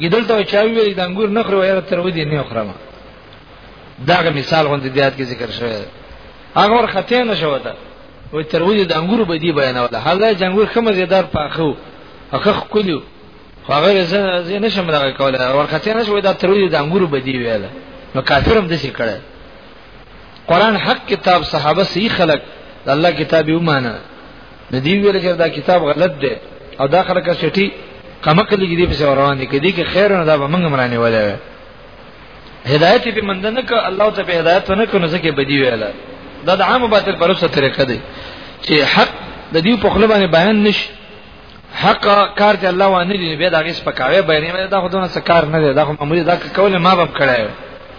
ګیدل ته چا ویل د انګور نه خورو یاره تر ودی نه خورم داغه مثال غوندې دیات کې ذکر شوی هغه ور خطه نه شو ده وې تر ودی د انګور به دی بیانوله حالا جنګور کوم زیدار پاخو هغه خکلو هغه زه نه شم دغه کوله ور خطه نه شو ده تر ودی د انګور به دی ویل نو کافرم د څه کړه قران حق کتاب صحابه صحیح خلق الله کتاب یې ومانه نه دی ویل چې دا کتاب غلط دی او دا خلک شټي کمکلي کې دی په روان دي کې دي کې خیر نه دا به موږ مرانه ولا هدایت به مند نه ک الله ته به هدایت نه ک نو ځکه بدی ویل دا د عام باطل پروسه طریقه دی چې حق د دې په خپل باندې بیان نشي حق کار چې الله وانه دی به دا غیس پکاوي بیان دا خودونه څه کار نه دی دا خو معمولی دا کول ما باب کړای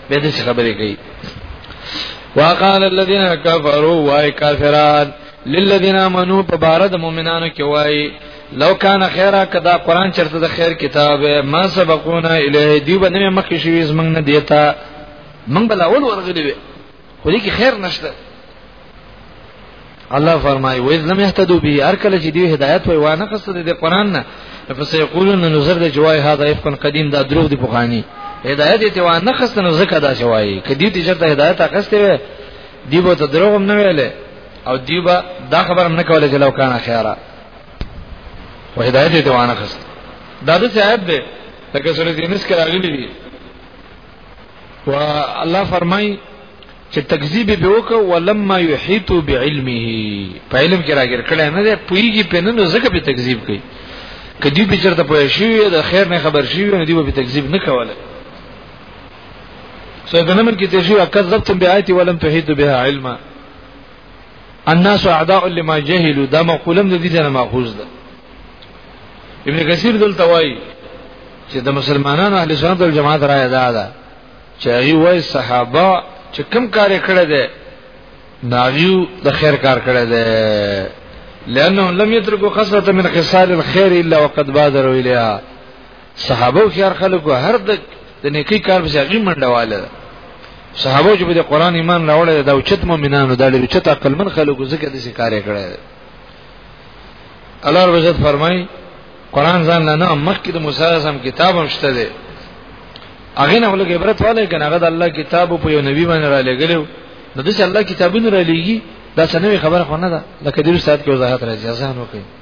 به دې خبرې کوي وقال الذين كفروا واي كافرون للذین آمنو په بار د مؤمنانو کې وای لو کان خیره کدا قران چرته د خیر کتاب ما سبقونا الیه دی باندې مخکې شوی زمنګ نه دیتا من بل اول ورغلی وي خو دې کې خیر نشته الله فرمایي و اذ لم يهتدوا به هر کله چې دی هدایت وای وانه قصد د قران نه پس یقولون نظر د جوای هاذا افق قدیم دا دروغ دی پوخانی هدایت ته وانه قصد نو زکه دا شوای کدی ته چرته هدایت اخسته وي دی به ته دروغ هم نه ویلې او دیوبا دا خبره نه کوله چې لو کان خیره و هدایت ته وانه خست دا د آیت ده لکه سورې یونس کې راغلي دي و الله فرمای چې تکذیب به وکړه ولما یحیط بعلمه په علم کې راګر کړه نه ده پویږي په نن زکه په تکذیب کوي کدی به چرته پوه شي د خیر نه خبر شي نو دی به تکذیب نه کوله سوګنمن کې ته شي وکذبتم بیاات ولم تحیط بها علما الناس اعداء لما جهلوا دا مقولم د دې نه ماخوذ ده ابن کثیر دلته وایي چې د مسلمانانو اهل سنت والجماعت رائے دا ده چې هغه وایي صحابه چې کم کار کړی دی ناغیو د خیر کار کړی دی لانه لم يتركوا خصله من خصال الخير الا وقد بادروا اليها صحابه او خيار خلکو هر د د نیکی کار به ځای منډواله صحابه چې د قران ایمان راوړل دا اوچت مؤمنانو دا لري چې عقل من خلکو زکه د شکار کړي الله رب عزت فرمای قران ځان نه نه مخکې د موسی اعظم کتاب هم شته دی هغه نه ولګي عبرت والے کنه هغه د الله کتاب په یو نبی باندې را لګلو نو د الله کتابونه را لګي دا څنګه خبره خو نه ده لکه دې سات کې وضاحت راځي ځان وکړي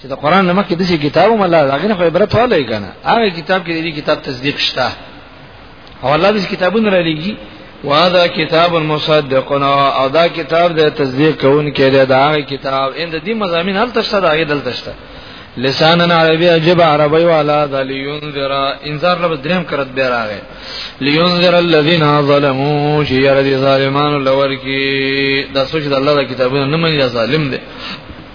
چې د قران نمک کې د شي کتاب هم الله هغه نه عبرت والي کنه هغه کتاب کې دی کتاب تصدیق شته او الله دې کتابونه را لېږي وادا کتاب المصدقون او دا کتاب د تصدیق کوونکی دی دا هغه کتاب ان د دې مزامین هل تشته دا هغه دل تشته لسانن عربی عجب عربی والا د لینذر انذار لب دریم کرت به راغی لینذر الذین ظلموا چې یره دي ظالمانو لور کې دا سوچ د الله د کتابونو نه مني ظالم دي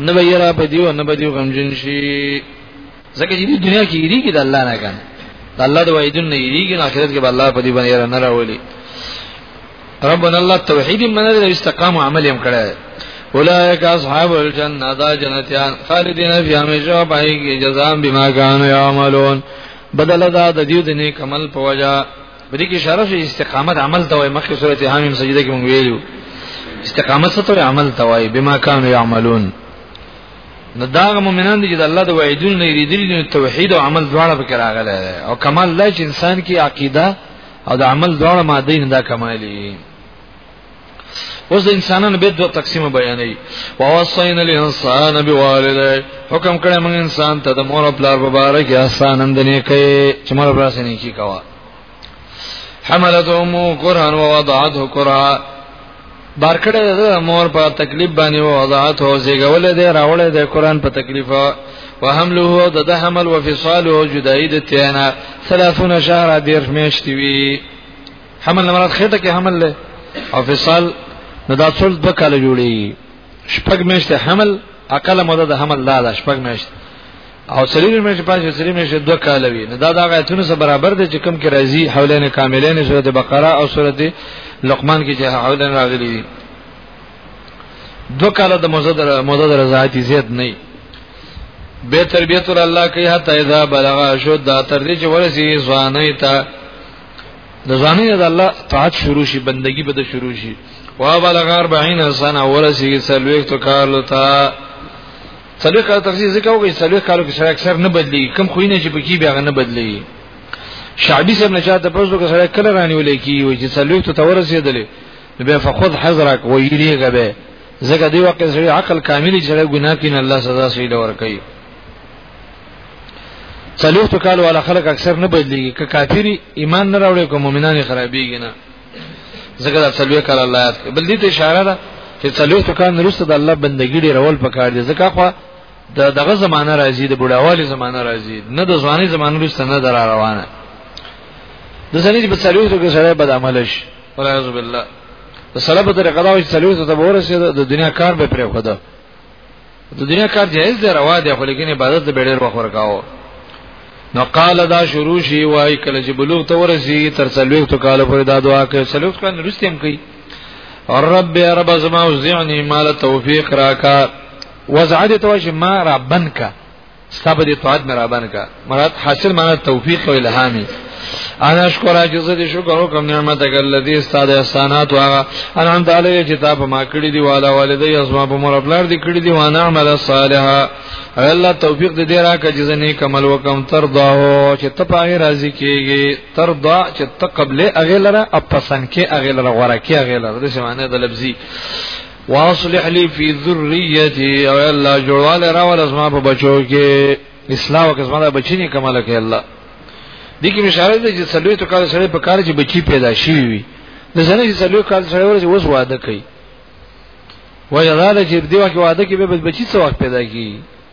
نه به یرا په دیو نه به دیو غمجن شي ځکه چې د دنیا کې یریږي د الله نه کنه د الله د وعیدون نه یریږي نه آخرت کې به الله په دې باندې یرا نه راولي ربنا الله توحید من دې استقام عمل هم کړی اولئک اصحاب الجنه دا جنتیان خالدین فی همیشه پای کې جزاء بما كانوا یعملون بدل دا د دې د نیک عمل په وجا په دې کې اشاره شوې استقامت عمل ته وایي مخکې سورته حامیم سجده کې مونږ ویلو استقامت څه ته عمل ته وایي بما كانوا يعملون نو دا مؤمنان دي چې د الله د وعیدونو نه یریدلي نو توحید او عمل دواړه پکې راغلي او کمال لا چې انسان کې عقیده او د عمل دواړه ماده نه دا کمالي اوس انسانانو به دوه تقسیم بیانې واوصین الانسان بوالدی حکم کړه موږ انسان ته د مور او پلار مبارک احسان اندنه کوي چې مور پلار سره نیکی کوا حملت امو قران ووضعته قران بار کړه د مور په تکلیف باندې ووضعته او زیګول دې راولې د قران په تکلیف وحمله د ده حمل وفصاله جدائی د تینا 30 شهر دیر میشتوی حمل نه مراد خېټه کې حمل له او فصال نو دا څول دوه کال جوړي شپږ میاشتې حمل اقل مده د حمل دا ده شپږ میاشتې او سریر میشه پاشه سریر میشه دو کال وی نو دا دا غایتونه سره برابر دي چې کم کې راځي حولین کاملین سورته بقره او سورته لقمان کې چې حولین راغلي دي دو کال د مزدر مزدر رضاعتی زیات نه به تربیت الله کوي حتی اذا بلغ شد تر دې چې ورسي ځواني ته د ځانه د الله طاعت شروع شي بندگی به د شروع شي وا بلغ 40 سنه ورسیږي سلوخ تو کارلو تا سلوخ کار تخصیص ذکر وګي سلوخ کارو کې سره اکثر نه بدلی کم خوینه چې پکې بیا نه بدلی شعبي سم نه چاته پرځو کې سره کله رانی ولې کی وي چې سلوخ تو تورسیدلې به فخذ حذرک ویریږي به زګه دی وقې سره عقل کامل چې ګناه کین الله سزا سي لور کوي څلور تو کال والا خلک اکثر نه بدلیږي که کافری ایمان نه راوړي کوم مؤمنان خرابېږي نه ځکه دا څلور کال الله یاد بل دې ته اشاره ده چې څلور تو کال نرسته د الله بندګی ډیر اول پکار دي ځکه خو د دغه زمانہ راځي د بډاوالي زمانہ راځي نه د ځواني زمانہ لسته نه در روانه د ځنې په څلور تو کې سره بد عمل شي والعیاذ بالله د سلب طریقه دا چې څلور تو ته ورسېد د دنیا کار به پرې خدا د دنیا کار جایز دی روا دی خو لیکن عبادت به ډیر وخور کاو نو قال دا شروع شي وای کله چې بلوغ ته ورسی تر څلوي تو کال پورې دا دعا کوي څلوي کال رستم کوي رب یا رب زما وزعنی مال توفیق راکا وزعد توش ما ربنکا ستا په دې طاعت مې رابان کا مراد حاصل معنا توفیق او الهامي انا شکر چې زه دې شکر وکم نعمت ګل دې استاد احسانات واغه انا هم دالې چې تا په ما کړی دی والا والدې ازما په مور خپل دې کړی دی وانا عمل صالحا الله توفیق دې راکړه چې زه نیک عمل وکم تر دا هو چې ته پاره راضي کیږي تر دا چې ته قبل اغه لره اپ پسند کې اغه لره غوړه کې اغه لره دې څه معنی د لفظي واصلح لي في ذريتي او الله جوړواله راول اسما په بچو کې اسلام کې زما بچی نه کمال کې الله دې کې مشاره دي چې سلوي تو کار سره په کار چې بچی پیدا شي وي د ځنه چې سلوي کار سره ورته اوس واده کوي وایي دا چې دی وخت واده کې به بچی څو وخت پیدا کیږي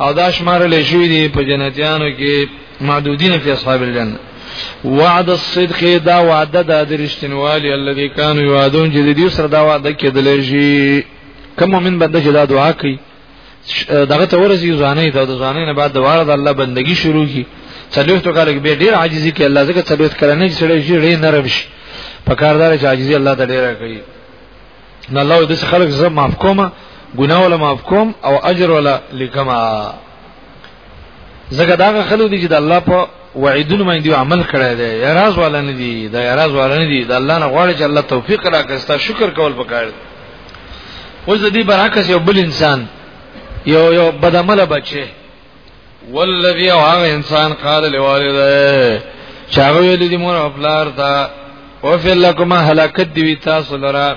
او دا شمار له شوی دی په جنتیانو کې معدودین فی اصحاب الجنه وعد الصدق دا وعده د درشتنوالی الذي كان يوعدون چې دې سره دا وعده کېدل شي کوم مؤمن بنده چې دا دعا کوي دغه ته ورسي ځانې ته د ځانې نه بعد دواره د الله بندگی شروع کی څلوخت کال کې به ډیر عاجزي کې الله زکه څلوخت کړنې چې سړی شي ډیر نرم شي په کاردار چې عاجزي الله ته ډیر کوي نه الله دې خلک زه معاف کوم ګناه ولا معاف کوم او اجر ولا لکما زګه دا خلک دي چې د الله په وعیدونو باندې عمل کړی دی یراز والا نه دی دا یراز والا نه دی د الله نه غواړي چې الله توفیق راکړي ستا شکر کول پکار دی اوس د دې برعکس یو بل انسان یو یو بدعمله بچي والذي او هغه انسان قال لوالده چاغه ویل دي مور او پلار ته او فل لكما هلاکت دی تاسو لرا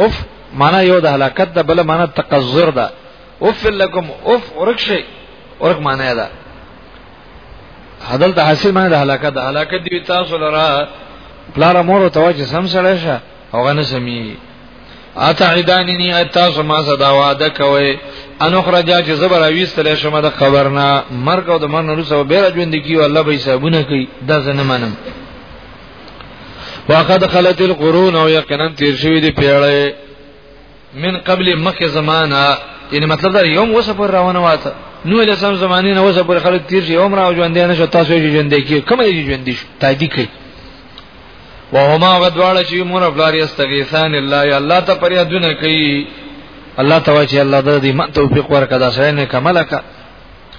اوف معنا یو د هلاکت ده بل معنا تقذر ده اوف لكم اوف ورکشي ورک معنا ده عدل د حاصل معنا د هلاکت ده هلاکت دی تاسو لرا پلار مور ته واجب سم سره شه هغه نه سمي اتعدانني اتا سما صدا وعده کوي ان خرجا چې زبر اويستل شمه د قبرنا مرګ او د مرګ نورسو به ژوند کیو الله به حسابونه کوي دا زنه منم وقد خلت القرون او یقینا تیر شوی دی پیړې من قبل مکه زمانہ یعنی مطلب دا یوم وسه پر روانه واته نو له سم زمانه نه وسه پر خلک تیر شي یوم را ژوند نه شو تاسو یې ژوند کی کوم یې ژوند شي تایدی کوي وهما غدواړه چې مور بلاری استغیثان الله یا الله ته پریادونه کوي الله ته چې الله د دې من توفیق ورکړه دا سره نه کمل کا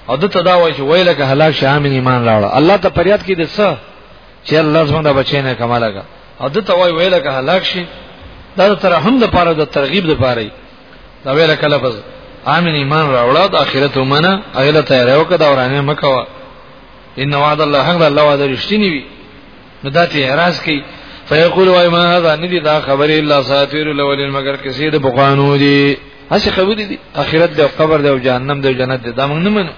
او د تداوی چې ویلکه هلاک شامن ایمان راوړه الله ته پریاد کې د څه چې الله زموږ د بچی نه کماله کا او د توای ویل کا هلاک شي دا تر هم د پاره د ترغیب د پاره دا ویل کا لفظ امن ایمان راوړه د اخرت ومنه اغله تیار یو کده ورانه مکوا ان وعد الله حق الله وعد رښتینی وي نو دا ته اعتراض کوي فیقول وای ما هذا ندی دا خبر الا ساتیر الاولین مگر کسی د بوقانو دی هڅه خبرې دي اخرت دی او قبر دی او جهنم دی او جنت دی دا موږ نه منو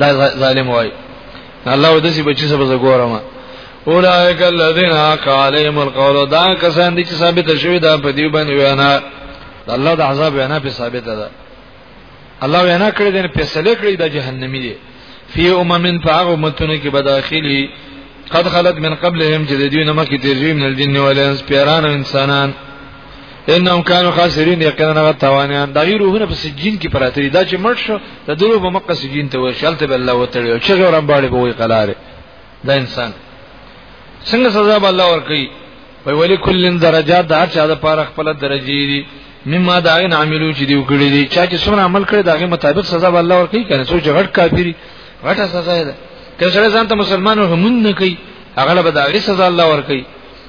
دا ظالم وای الله ودسی بچی سبا زګورم اولائک الذین علیهم القول دا کسان دي چې ثابت شوی دا په دی باندې وینا الله د عذاب وینا په ثابت ده الله وینا کړی دی په سلی کړی د جهنمی دی فی اممن فاغ امتونه کې بداخلی قد خلت من قبلهم چې د دوی نمکه تیرجی من الجن والانس پیران او انسانان انهم كانوا خاسرين یقینا هغه توانیان دا روحونه په سجین کې پراته دي دا چې مړ شو د درو په مقه سجین ته وای شالته به الله وتړي او چې غورم باندې به وای قلاره دا انسان څنګه سزا به الله ورکړي وای ولی کلن درجات دا چې دا پاره خپل درجه دي مما دا غن عملو چې دی وکړي دي چا چې څومره عمل کړي دا غي مطابق سزا به الله ورکړي کنه څو جګړ کافری غټه سزا ده کله سره ځان ته مسلمان همون نه کوي هغه به دا غي سزا الله ورکړي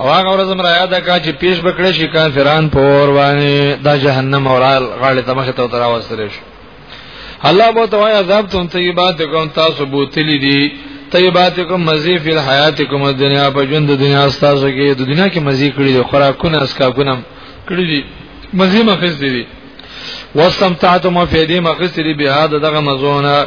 او هغه ورځ مر یاد کا چې پیش بکړې شي کافران په اور باندې د جهنم اورال غاړه ته مخه ته تر اوسره شي الله بو توای عذاب تم طیبات کوم تاسو بوتلی دي طیبات کوم مزي فی الحیات کوم دنیا په ژوند د دنیا تاسو کې د دنیا کې مزي کړی دي خوراکونه اسکا کونم کړی دي مزي مخز دي واستمتعتم فی دې مخز دي به دا دغه مزونه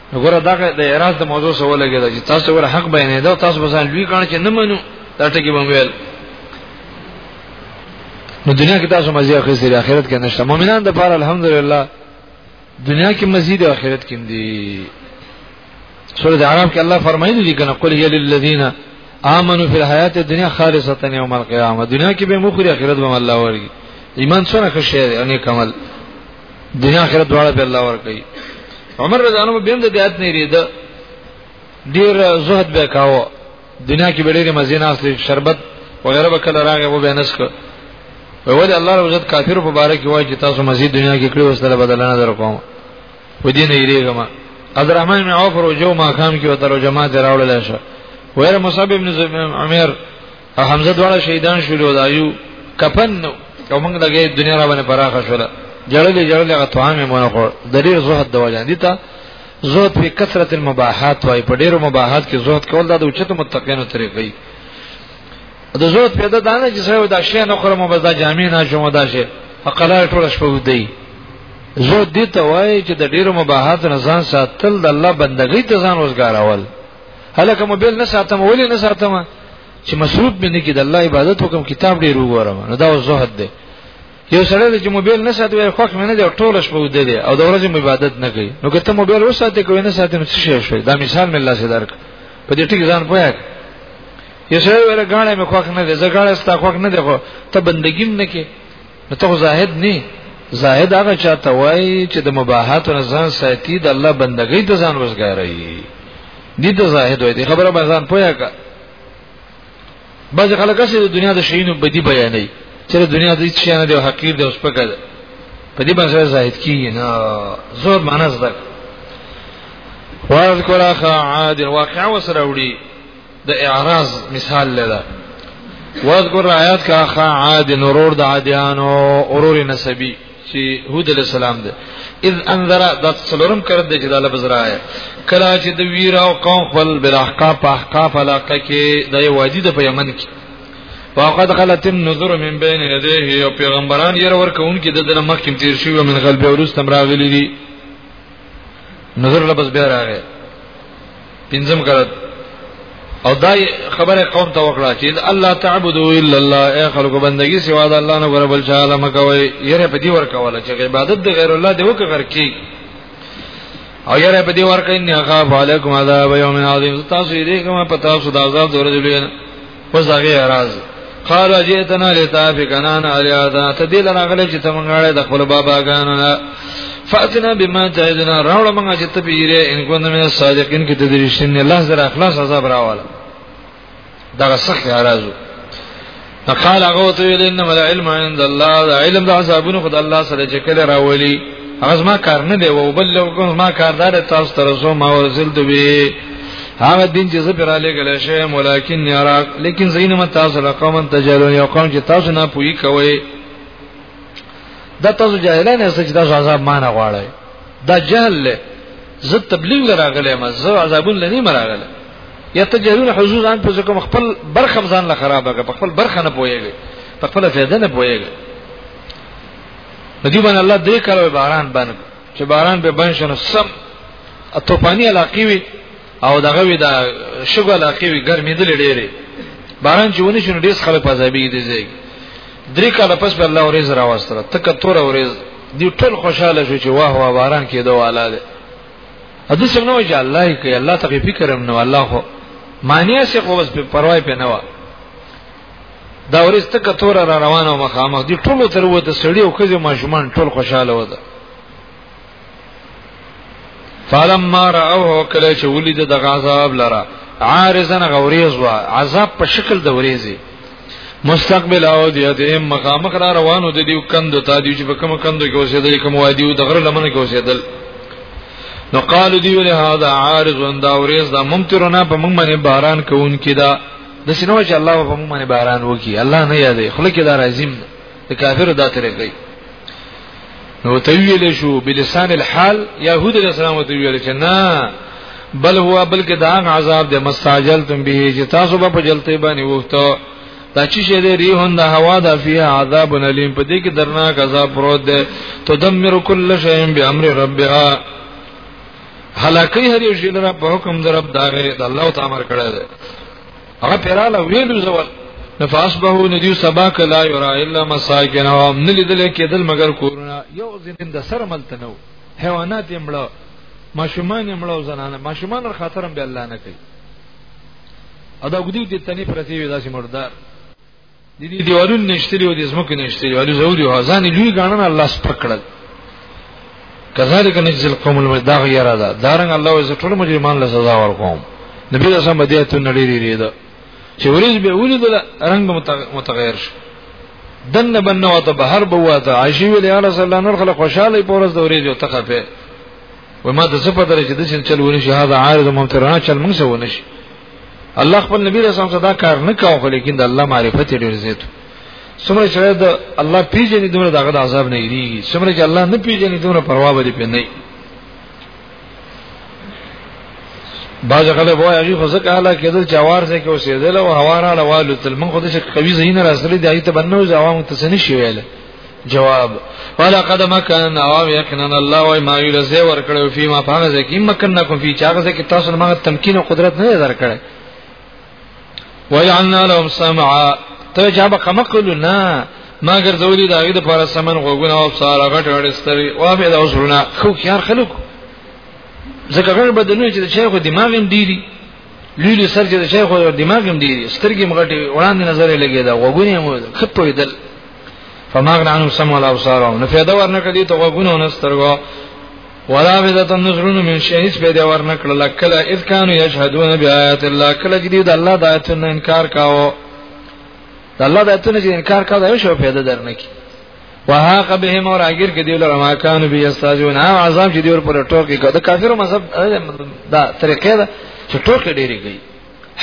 وګوره دا د اعتراض د موضوع سره ولګیدا چې تاسو ور حق بیانې دا تاسو به ځان لوی کړئ چې نه منو دا ټکی به ویل نو دنیا کې تاسو مزي اخیستي آخرت کې نشته مؤمنان د پاره الحمدلله دنیا کې مزید آخرت کې دي سورۃ اعراف کې الله فرمایلی دي کنه قل یل للذین آمنوا فی الحیات الدنیا خالصه یوم القیامه دنیا کې به مخری آخرت به الله ورګي ایمان څونه ښه شی دی ان کمل دنیا آخرت دواړه په الله ورکړي عمر رضی الله عنه بیم د دیات نه ریده ډیر زهد به کاوه دنیا کې به ډیره مزینه اصلي شربت وغیرہ به کله راغی وو به نسک ویل الله رب عزت کافر په باره کې وایي چې تاسو مزید دنیا کې کړو سره بدلانه در کوم و دې نه یریږم عبدالرحمن بن عوف رو جو ما خام کې وتر جماعت راوړل شه ویره مصعب ابن عمر او حمزه دواړه شهیدان شول او دایو کفن نو او موږ لګې دنیا را باندې پراخه شول جړلې جړلې هغه توامه مونږ خور د ډیر زهد د وجه دي ته زهد په کثرت المباحات وای په ډیرو مباحات کې زهد کول دا د اوچته متقینو طریقې د زهد پیدا دانه چې سره دا شی نه خورم او بزا جامع نه شوم دا شی فقلا ټول شپه ودی زهد دي ته وای چې د ډیرو مباحات نه ځان ساتل د الله بندګۍ ته ځان وزګارول هلکه موبایل نه ساتم ولې نه ساتم چې مصروف به نه کې د الله عبادت وکم کتاب ډیر وګورم نو دا زهد دی یو سره چې موبایل نه ساتي وای خوښ مې نه دی ټول شپه ودی دی او د ورځې عبادت نه کوي نو که ته موبایل وساتې کوې نه ساتې نو څه شي شوی دا مثال مې الله سي درک په دې ټیک ځان پوهه یو سره ولا غاڼه مې خوښ نه دی زه غاڼه ستا خوښ نه دی خو ته بندګیم نه کې نو ته زاهد نه زاهد هغه چاته وای چې د مباحات نه ځان ساتي د الله بندګۍ ته ځان وسګاري دي ته زاهد وای دي خبره به ځان پوهه کا بعض خلک چې د دنیا د شینو بدی بیانې چې د دنیا د هیڅ شي نه دی حقیر دی اوس پکې ده په دې باندې زاهد کیږي نه زور معنی زده واذکر اخا عاد واقع وسره وړي د اعراض مثال لدا واذکر آیات کا خا عاد نورور د عادیانو اورور نسبی چې هود علی السلام ده اذ انذر د څلورم کړه د چې د لفظ راي کلا چې د ویرا او قوم خپل بل احقاف احقاف علاقه کې د وادي د پیمن کې وقد غلط النذر من بين يديه او پیغمبران یې ورکون کې د دنه مخکې تیر شوی من غلبه ورستم راغلي دي نظر لبس بیا راغی پنځم کړه او دا خبره قوم ته وکړه چې الله تعبدو الا الله اي خلق بندگی سوا د الله نه غره بل چا علم کوي یره په دې ور کوله چې عبادت د غیر الله دی وکړ کی او یره په دې ور کوي نه غاب علیکم عذاب یوم عظیم تاسو دې کومه پتا سو د عذاب دورې دی پس هغه راز قال جئتنا لتافكنا عليا ذات دې لراغله چې تمنګاړې د خپل بابا غانو فاتنا بما تعذنا راول منګه چې ته پیره ان کو نه صادقین کې د رښتینې الله زرا اخلاص عذاب راواله دا سخت اراضو فقال هغه ته ویل انما العلم عند الله دا علم د عذابونو خدای الله سره چې کله راولي هغه ما کار نه دی او بل لو ما کاردار تاسو تر زو ما ورزل دوی هغه دین چې زه پر علی ګل شوی مولکن یراق لیکن زین مت تاسو له قوم تجلون یو قوم چې تاسو نه پوي کوي دا تاسو جاهلانه سجدا عذاب مان غواړي دا جهل له زه تبلیغ لراغله ما زه عذابون لنی مراغله یا تجهلون حضور ان په کوم خپل برخم ځان له خرابه په خپل برخه نه پويږي په خپل فائدې نه پويږي ندی باندې الله دې کړو باران باندې چې باران به بند شنو سم توپانی علاقې وي او دغه وی دا شګه علاقې وي ګرمېدل ډېرې باران چې ونی شنو ډېر خلک په ځای دي ځای درې کاله پس به الله ورځ راوستره تک تور ورځ دی ټول خوشاله شو چې واه واه باران کېدو والا دی اده څنګه وای چې الله یې کوي الله ته فکر هم نه الله خو معنی څه خو بس په پروا یې نه و دا ورځ ته کتور را روانه مخامخ دي ټولو تر وته سړی او کزه ماشومان ټول خوشاله وده فلما راوه کله چې ولید د غذاب لرا عارضن غوریز وا عذاب په شکل د وریزي مستقبل او دی د مخامخ را روانو د دیو کند ته دی چې په کوم کندو کې اوسېدل کوم وادي او د غره لمن کې اوسېدل نو قالو دی له هاذا عارض دا وریز دا ممترنا په موږ باندې باران کوونکی دا د سينو چې الله په موږ باندې باران وکي الله نه یادې خلک دا راځم د کافر دا ترې کوي نو تویل شو بلسان الحال يهود علیہ السلام تویل چې نه بل هو بلکې دا عذاب د مستعجل تم به چې تاسو په جلته باندې وخته دا چې شه دې ریحون د هوا د فيه عذاب الیم په دې کې درناک عذاب پروت دی تدمر کل شیء بامر ربها هلاکی هر یو شی لره په حکم درب داغه د الله تعالی امر کړی دی هغه پیراله ویلو زول نفاسبه ندیو سبا کلا یرا الا مساکنهم نلیدل کېدل مگر کورونه یو زین د سر ملته نو حیوانات یې مړو ماشومان یې مړو زنانه ماشومان ور خاطرم به الله نه کوي ادا ګدی دې تنی پرتی وی داسې مردار د دې دیوالون نشتلی او د زمکو نشتلی او زوري او ځان لوی غاڼه الله سپکړل کذالک نجزل قوم المداغ یرا دا دارنګ الله عز ټول مجرمان له سزا ورکوم نبی رسول الله دې ته نړی لري دا چې ورځ به ولید رنگ متغیر شو دنه بنه وته بهر بواته عائشہ ویل یا رسول الله نور خلک خوشاله پورز د ورځ یو تخه په و ما د څه په درجه د شن چلونه شهاده عارض ممترانه چل موږ سره ونشي الله خپل نبی رسول الله صدا کار نه کاوه خو لیکن د الله معرفت ډیر زیات سمره چې د الله پیژنې دومره دغه د عذاب نه یریږي سمره چې الله نه پیژنې دومره پروا به دې پې نه باز غلې وای هغه خو ځکه حالا کېدل چې اوار ځای کې اوسېدل او هوا را لوالو تل من خو د شي قوي زین راسلې دی ایت بنو ځوام ته سن شي ویل جواب ولقد مكن او يقينا الله وای ما ویل زه ور کړو فی ما پاغه ځکه مکنکم فی چاغه ځکه تاسو نه مغه تمکین او قدرت نه در کړی وجعلنا لهم سمعا ته جواب کما کولو نه ما ګرځولې دا غي د پاره سمن غوګونه او ابصار غټ غټ ستري او به دا وسرونه خو خيار خلق ځکه غیر بدنونه چې د شیخ دماغ هم ډیری لیلی سر چې د شیخ دماغ هم ډیری سترګې مغټي وړاندې نظر لګیدا غوګونه مو خپویدل فماغنا عنهم سمع ولا ابصار نو فایده ورنکړه دي ته غوونه ونسترګو ولا بذات النظرون من شيء هیڅ پیدا ورنکړه کله اذ كانوا يشهدون بآيات الله کله چې د الله د آیاتونو انکار کاوه د الله د آیاتونو چې انکار کاوه دا یو شی پیدا درنکي وهاق بهم اور اگر کې دیول رما کان بي استاجون ها عذاب چې دیور پر ټوکی کده کافرو مذهب دا طریقې دا چې ټوکی ډېری کوي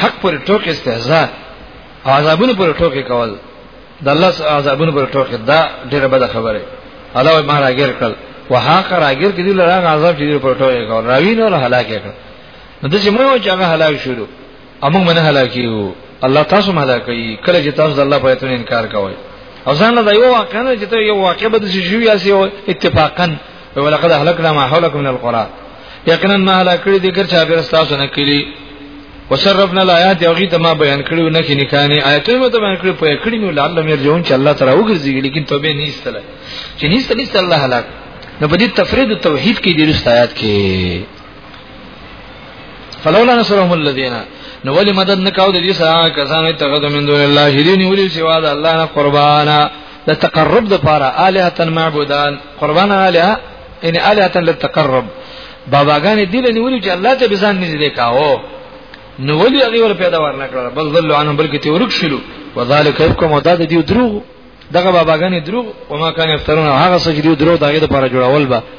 حق پر ټوک استهزاء او عذابونو پر ټوک کول د الله عذابونو پر ټوک دا ډیره بده خبره الله ما راګر کړ وهاق راګر کړي لره عذاب چې پر ټوک کول راوی نو هلاک کړ نو د چې مو چې هغه هلاک شول امو من هلاکیو الله تاسو مهلاکي کله چې تاسو د الله په ایتون انکار کوئ او ځان له یو واقع نه چې ته یو واقع به د شي یاسي اتفاقا ولقد اهلكنا ما حولكم من القرى یقینا ما هلاکړي دي ګر چا بیر تاسو نه کړی وشرفنا الایات او غیته ما بیان کړو نه کې نکانه آیتونه مته بیان کړو په کړي نو الله مې رجون چې الله تعالی وګرځي لیکن توبه نه ایستله چې نه ایستله ایست الله هلاک نو په دې تفرید او توحید کې دې رست آیات کې فلولا نصرهم الذين نو ولی مدد نکاو د دې سره کسانو ته غدو من دون الله هرینی ولی سوا د الله نه قربانا د تقرب د پاره الهه معبودان قربان الهه ان الهه للتقرب باباګان دې له نیولې چې الله ته بزان نږدې کاو نو ولي هغه ور پیدا ورنه کړل بل ظل عنهم بلکې ته ورک شلو وذالک یبکم ودا د دې دروغ دغه باباګان دروغ وما کان یفترون هغه سجدي دروغ دغه د پاره جوړول به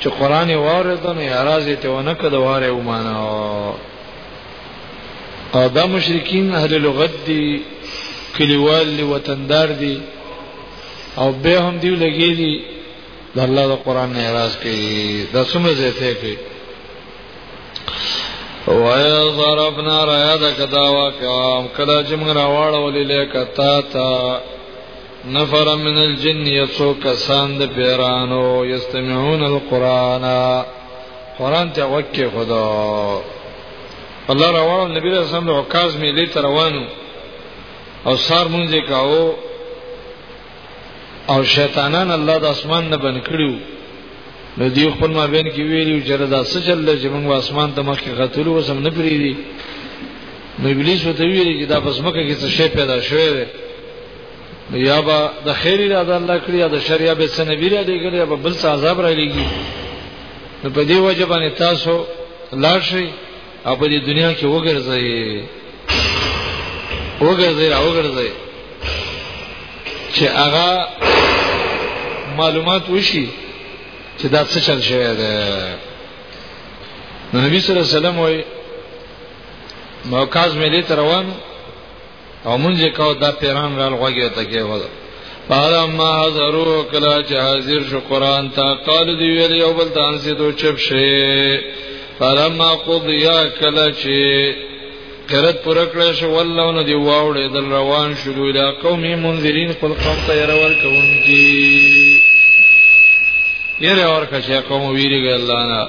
چې قران یې واورېد نو اعتراض یې ته ونه کړ واره ومانه او دا مشرکین اهل لغت دي کلیوال دي وطندار دي او به هم دی لګی دي د الله د قران نه اعتراض کوي دا څومره زیاته کوي وای ضربنا را یاد کدا واقعا کله چې موږ راوړل لیکتا تا نفر من الجن یسو کسان د پیرانو یستمعون القرآن قرآن ته وکه خدا الله روان نبی رسول الله عکاز می لی روانو او سار مونږه کاو او شیطانان الله د اسمان نه بن کړیو نو دی خپل ما بین کې ویلو چې دا څه چل دی چې موږ اسمان ته مخ کې غتلو وسم نه پریدي نو ابلیس وته ویلي چې دا پس مکه کې څه شی پیدا شوی دی یا با د خیر اراده الله کړی یا د شر یا به سنبی را لګل یا به بل څه عذاب را لګي نو په دې وجه باندې تاسو لاړ شئ او په دې دنیا کې وګرځئ وګرځئ او وګرځئ چې هغه معلومات وشي چې دا څه چل شوی دی نبی صلی الله علیه وسلم وایي موکاز ملي تروان او مونږه کاو دا پیران رال غوږی ته کې ودا پالا ما حضرو کلا چې حاضر شو قران ته قال دی ویل یو بل تان سي دو چپ شي پالا ما قضیا کلا چې قرت پر کړه شو والله نو دی واوړې دل روان شو اله قومي منذرین خپل قوم ته يرور کوونکی یره اور کښه قوم ویریږي الله نه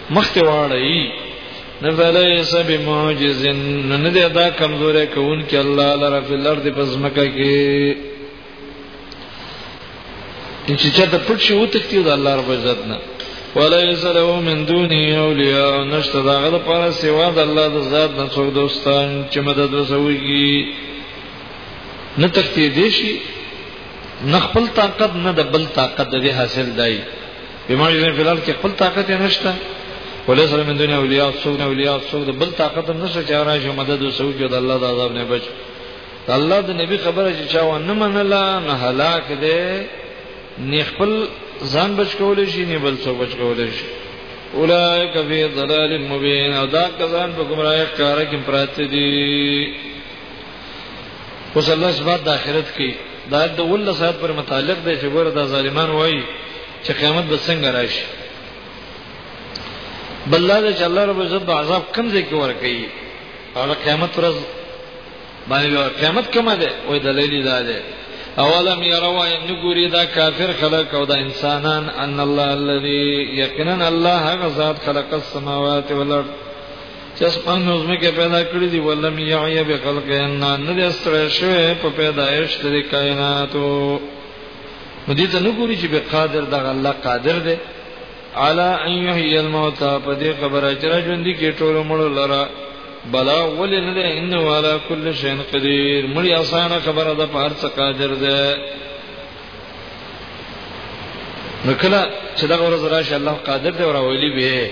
مخته واړی نه فلیس بمعجز نه دې دا کمزورې کون کې الله لره په لړ دې پزمکه کې چې چا د پټ شي وتښتیو د الله رب عزت نه وليس له من دونه اولیاء نشته دا غره پر سوا د الله د ذات نه څوک دوستان چې مدد وسويږي نه تختی دي شي نه خپل طاقت نه د بل طاقت د حاصل دی بما یوزن فی الارض کې خپل طاقت یې نشته وليس من دون اولیاء څوک نه اولیاء څوک د بل طاقت هم نشته چې راځي مدد او سوچ د الله د عذاب نه بچ د الله د نبی خبره چې چا ونه منله نه هلاک دی نه خپل ځان بچ کولای شي نه بل څوک بچ کولای شي اولائک فی ضلال مبین او دا کسان په گمراهی ښکارا کې پراته دي اوس الله اثبات د آخرت کې دا د ول صاحب پر متعلق دی چې ګوره دا ظالمان وایي چې قیامت به څنګه راشي بل دا چې الله رب عزت به عذاب کم ځای کې ور کوي هغه قیامت ورځ باندې قیامت کومه ده وای دلیل دا ده اولم يروا ان ګوري دا کافر خلق او دا انسانان ان الله الذي يقينا الله هغه ذات خلق السماوات والارض چې اسمان نو زمکه پیدا کړی دی ولم یعی بخلق ان نه دې ستړی شوی په پیدایش د کائناتو نو دې ته نو ګوري چې به قادر د الله قادر دی علا ان یحیی الموت په دې خبره چې را ژوند کې ټول مړ لرا بلا ولې نه دی ان والا کل شیء قدیر مړی اسانه خبره ده په هر څه قادر دی نو کله چې دا ورځ راشي الله قادر دی او راولي به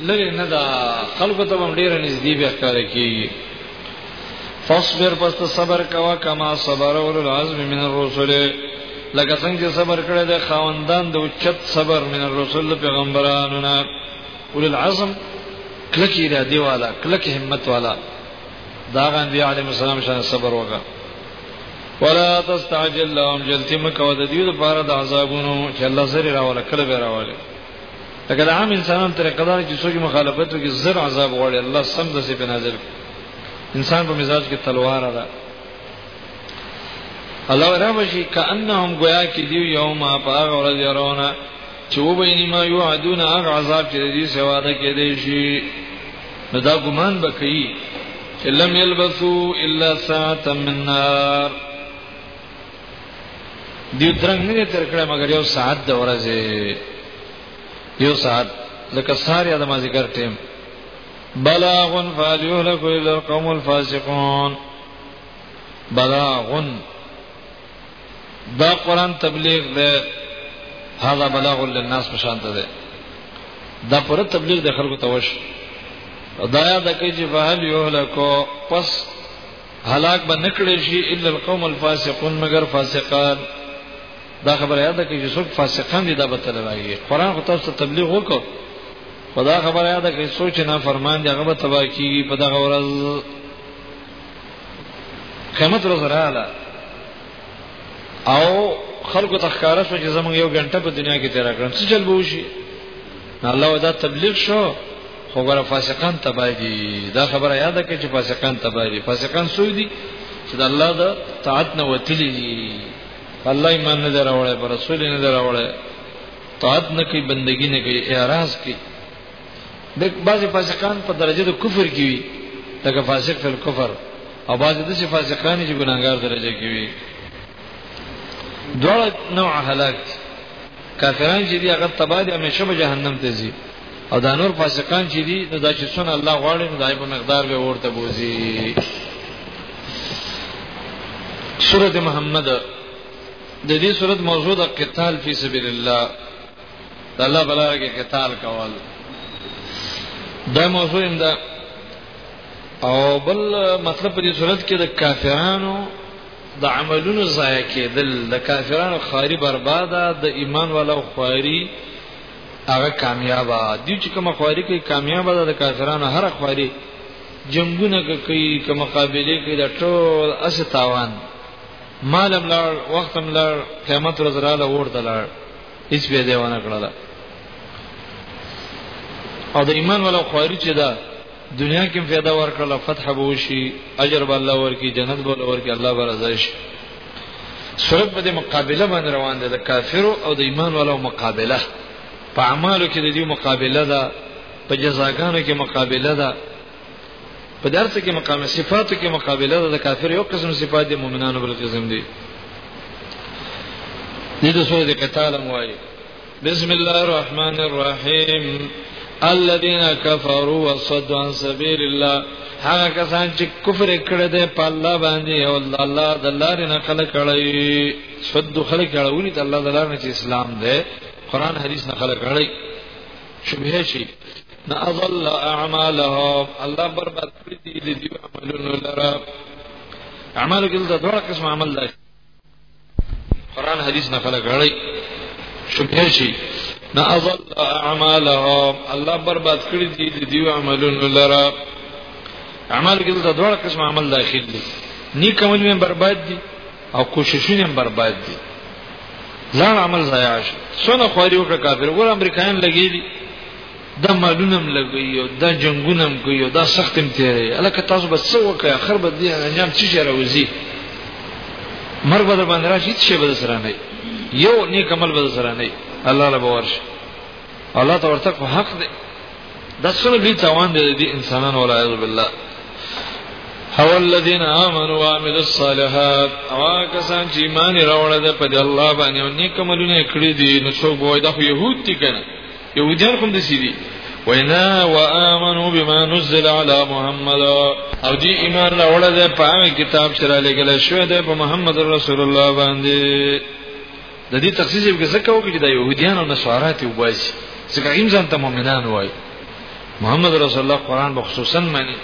لري نه دا خلکو ته هم ډیره نږدې بیا کار کیږي فاصبر پس صبر کوا کما صبر اول العزم من الرسل لکه څنګه چې صبر کړی د خاوندان د اوچت صبر من الرسل پیغمبرانو نه اول العزم کلکی را دی والا کلک همت والا دا غندې علی مسلم شان صبر وکړه ولا تستعجل لهم جلتی مکو د دې لپاره د عذابونو چې الله زری راول کړه به راول لکه د عام انسانانو طریقه دار چې څوک مخالفت وکړي زر عذاب غواړي الله سم د سي په نازل انسان په مزاج کې تلوار ده الله ورابشي کانهم گویا کې دی یوم پاغ ورځ يرونه چې و بین ما یعدون هغه عذاب چې دې سوا ده کې دی شي نو دا ګمان بکئی لم یلبثو الا ساعه من نار دیو درنګ نه تر کړه مګر یو ساعت د ورځې یو ساعت لکه سار یا د مازیګر ټیم بلاغ فالیهلک الا القوم الفاسقون بلاغ دا قران تبلیغ ده هاذا بلاغ للناس په شان ده دا پر تبلیغ د خلکو توش دا یاد کوي چې فهل یهلکو پس هلاک به نکړي شي الا القوم الفاسقون مگر فاسقان دا خبره یاده کې چې څوک فاسقان دي دا به تل راځي قران خو تاسو تبلیغ وکړ خدا خبره یاده کې سوچ نه فرمان دی هغه به تبا کیږي په دغه ورځ قیامت ورځ رااله او خلکو تخکاره شو چې زمونږ یو غنټه په دنیا کې تیر کړم څه چل به وشي الله ودا تبلیغ شو خو ګره فاسقان تبای دي دا خبره یاد کړئ چې فاسقان تبای دي فاسقان سوی دي چې د الله د طاعت نه وتلی دي الله ایمان نه دراوړی پر رسول نه دراوړی طاعت نه کوي بندگی نه کوي اعراض کوي د بعضی فاسقان په درجه د کفر کې وي لکه فاسق فل کفر او بعضی د فاسقان چې ګناګار درجه کې وي دوه نوع هلاک دي کافران چې دي هغه تبا دي همیشه به جهنم ته ځي او دا نور فاسقان چې دي نو دا چې څونه الله غواړي نو دای په مقدار به ورته بوزي سورته محمد د دې سورته موضوع د قتال فی سبیل الله د الله بلاره کې قتال کول دا موضوع هم ده او بل مطلب په دې صورت کې د کافرانو د عملونو ضایع کېدل د کافرانو خاري برباده د ایمان والو خاري هغه کامیابه دي چې کوم خاري کې کامیابه ده د کافرانو هر خاري جنگونه کوي که مقابله کوي د ټول اس تاوان مالم لار وختم لار قیامت ورځ را له ورته لار هیڅ به دی ونه کړل او د ایمان والو خاري چې ده دنیا کې فایده ورکړه فتح به وشي اجر به الله ورکړي جنت به الله ورکړي الله به رضا شي سورت په دې مقابله باندې روان ده د کافرو او د ایمان والو مقابله په اعمالو کې د دې مقابله ده په جزاګانو کې مقابله ده په درس کې مقام صفاتو کې مقابله ده د کافر یو قسم صفات د مؤمنانو بل قسم دي دې د سورې قتال موایي بسم الله الرحمن الرحیم الذين كفروا وصدوا عن سبيل الله هغه کسان چې کفر کړی دی په الله باندې او الله د لارې نه خلک کړی صد خلک کړی د الله د لارې چې اسلام دی قران حدیث نه خلک کړی شبهه شي نه اضل اعمالهم الله برباد کړی دی د دې عملونو لره اعمالو کې د دوه قسم عمل دی قران حدیث نه خلق غړی شبهه شي نه اضل اعمالهم الله برباد کړی دي د دیو عملونو لرا عمل کې د دوه قسم عمل داخل دي نیک عمل مې برباد دي او کوششونه هم برباد دي ځان عمل ضایع شي څونه خواري وکړه کافر ګور امریکایان لګېدي دا مالونم لګي او دا جنگونم کوي او دا سخت هم تیری الکه تاسو به څه وکړي اخر به دې انجام څه چیرې وځي مرګ به باندې راشي څه به سره نه یو نیک عمل به سره نه الله له باور شي الله ته ورته په حق دی دا څونه لوی تاوان دی د انسانانو ولا اعوذ بالله هو الذين امنوا وعملوا الصالحات او کسان چې ایمان راوړل په الله باندې او نیک عملونه کړی دي نو څوک وای دا خو يهود دي کنه يهوديان کوم د سيدي وینا وامنوا بما نزل على محمد او دی ایمان راوړل د پاوی کتاب چې را لګل شو د محمد رسول الله باندې د دې تخصیص یو څه کوي چې د يهوديان او نصارات یو باسي ځکه انسان ته مؤمنان وای محمد رسول الله قران بخصوصا معنی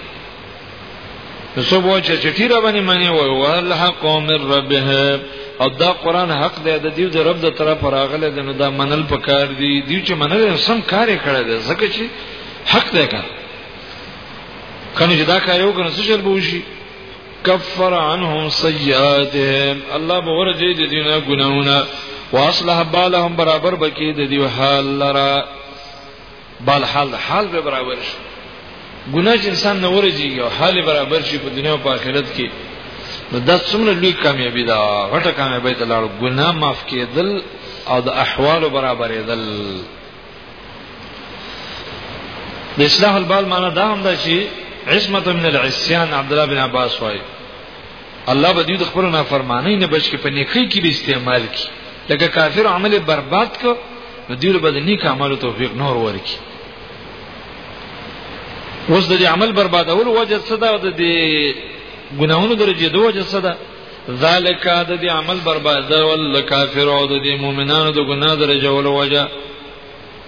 نو سو بوچ چې ټیره باندې منی وای وال حق من ربه او دا قران حق دی د دیو د رب د طرف راغله د نو دا منل پکار دی دیو چې منل سم کار کړی دی ځکه چې حق دی کا کنه چې دا کار یو کنه څه چل بوشي کفر عنهم سیئاتهم الله به ورته دې دینه ګناونه واصلح بالهم برابر بکې د دیو حال لرا بل حال حال به برابر شي ګناه چې انسان نه ورځي او حال برابر شي په دنیا او په آخرت کې نو دا څومره لوی کامیابی ده غټه کامیابی ده لاړو ګناه معاف کېدل او د احوال برابرېدل د اصلاح البال معنا دا هم ده چې عصمت من العصيان عبد الله بن عباس وايي الله به دوی د خپل نافرمانی نه بچ کې په نیکی کې به استعمال کی لکه کافر عمل برباد کو نو دوی به د نیک عمل توفیق نور ورکی اوس د عمل بربادول وجه څه ده د ګناهونو درجه دوه وجه څه ده ذالک د دې عمل برباد ول کافر او د دې مؤمنانو د ګناه درجه ول وجه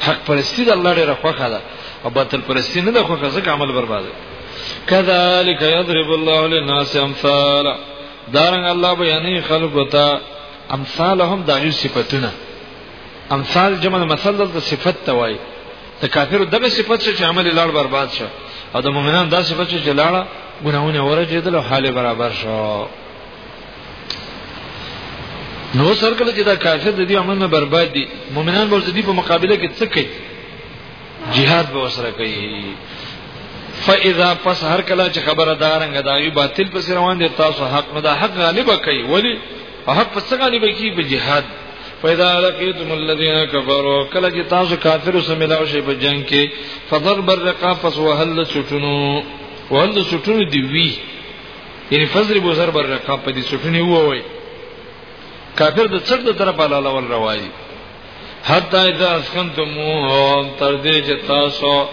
حق پرستی د الله ډیره خوخه ده او باطل پرستی نه ده خوخه ځکه عمل برباد کذالک یضرب الله للناس امثال دارن الله بیانې خلقو ته امثالهم دغه صفاتونه امثال جمع مثل د صفت ته وایي د کافر دغه صفت چې عمل لاړ برباد شو او د مؤمنان دا صفت چې لاړه ګناونه ورجېدل او حال برابر شو نو سر کله چې دا کافر د دې عمل نه برباد دي مؤمنان ورته دي په مقابله کې څه کوي jihad به وسره کوي فاذا پس هر کله چې خبره دارنګ داغي باطل پس روان دي تاسو حق نه دا حق غالب کوي ولی حق پس غالب کوي په jihad فاذا لقيتم الذين كفروا کله چې تاسو کافرو سره ملاو شي په جنگ کې فضرب الرقاب پس وهل چټونو وهل چټونو دی وی یعنی فضل بو ضرب الرقاب په دې سټونی ووي کافر د څټ د طرف علاله ول روایي حتا اذا اسکنتم تر دې چې تاسو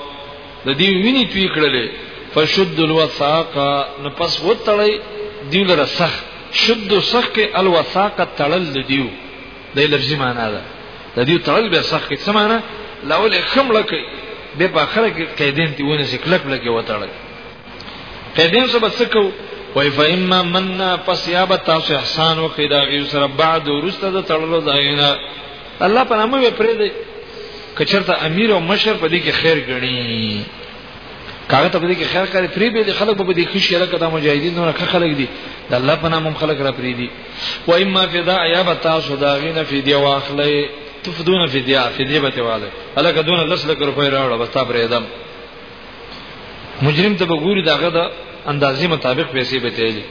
د دې ویني توی کړلې فشد الوثاق نو پس وتړی دی لره سخ شد سخ کې الوثاق تړل دیو د لفظي معنا ده د دې تړل به سخ کې څه معنا لاول خمړه کې به په اخره کې قیدین دی ونه ذکر لک لګي وتړل قیدین سبا سکو وای فإما مننا پس یا به تاسو احسان وکړئ دا غي سره بعد ورسته د تړلو ځاینا الله په نامه وی پرې دی کچرته امیر او مشر په دې کې خیر غني کاغه ته په دې کې خیر کاری پری به خلک په دې خوشی را کده مجاهدین نور خلک دي د الله په نامه خلک را پری دي و اما فدا یا به تاسو دا غینه فدیه واخلئ تفدون فدیه فدیه به تواله الکه دون لس لک روپۍ راوړه بس تا پرې دم مجرم ته وګوري داغه د اندازې مطابق پیسې به تیلي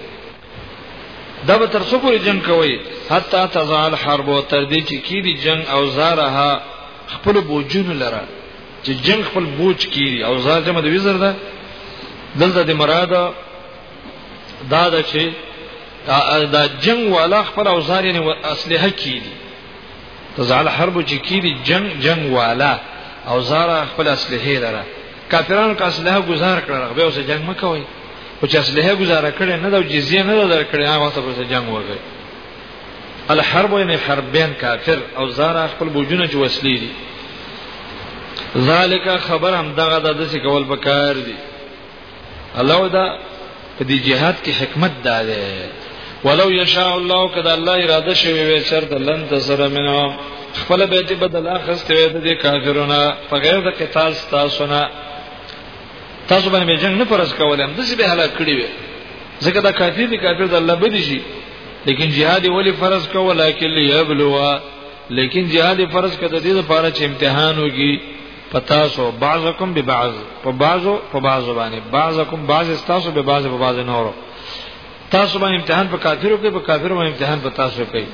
دا به تر څو پورې جنگ کوي حتی تزال حرب او تر دې چې کی دي جنگ او زارها خپل بوجون لره چې جنگ خپل بوج کی او زار جمع د وزر ده دلته د مراد دا ده چې دا جنگ والا خپل اوزار یې اسلحه کی دي تزعل حرب چې کی دی جنگ جنگ والا او زارا خپل اسلحه لره کافرانو کا اسلحه گزار کړه به اوس جنگ مکوي او چې اسلحه گزاره کړي نه دا جزیه نه در کړي هغه وخت به جنگ وږي الحرب ان حربین کافر او زارا خپل بوجونه چې وسلې دي ذالک خبر هم دغه د دسی کول بکار دي الله دا په دې جهاد کې حکمت دا ده ولو یشاء الله کدا الله اراده شوی وي چرته لن تزر منه خپل بیت بدل اخست وي د کافرونو په غیر د قتال تاسو نه تاسو باندې جنگ نه پرز کولم د څه به هلاک کړی وي ځکه دا کافر دي کافر د الله بدی شي لیکن jihad ولی فرض کو ولکه لیبلوا لیکن jihad فرض کده دې لپاره چې امتحان وږي پتاسو بعضکم ببعض په بعضو په بعضو باندې بعضکم بعض تاسو به بعض په بعض نورو تاسو باندې امتحان په کافرو کې په کافرو باندې امتحان په تاسو کوي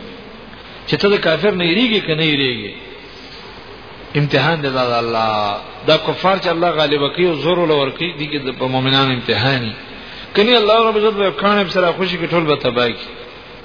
چې ته د کافر نه یریږي کنه یریږي امتحان دی دا الله دا کفار چې الله غالب کوي او زور ولور کوي دي کې د مؤمنانو امتحاني کني الله رب عزت به کانه سره خوشي کې ټول به تباہي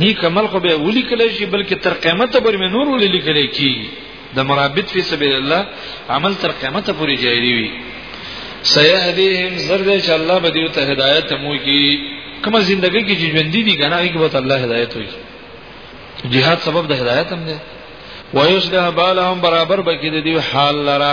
نیک عمل خو به ولي کله شي بلکې تر قیامت پورې مې نور ولي لیکل کی د مرابط فی سبیل الله عمل تر قیامت پورې جاری وي سيهديهم زرد چې الله به دیو ته هدایت مو کی کومه ژوندۍ کې چې ژوند دي کنه هغه به الله هدایت وي جهاد سبب د هدایت هم دی ويصلح بالهم برابر بکې د دې حال لره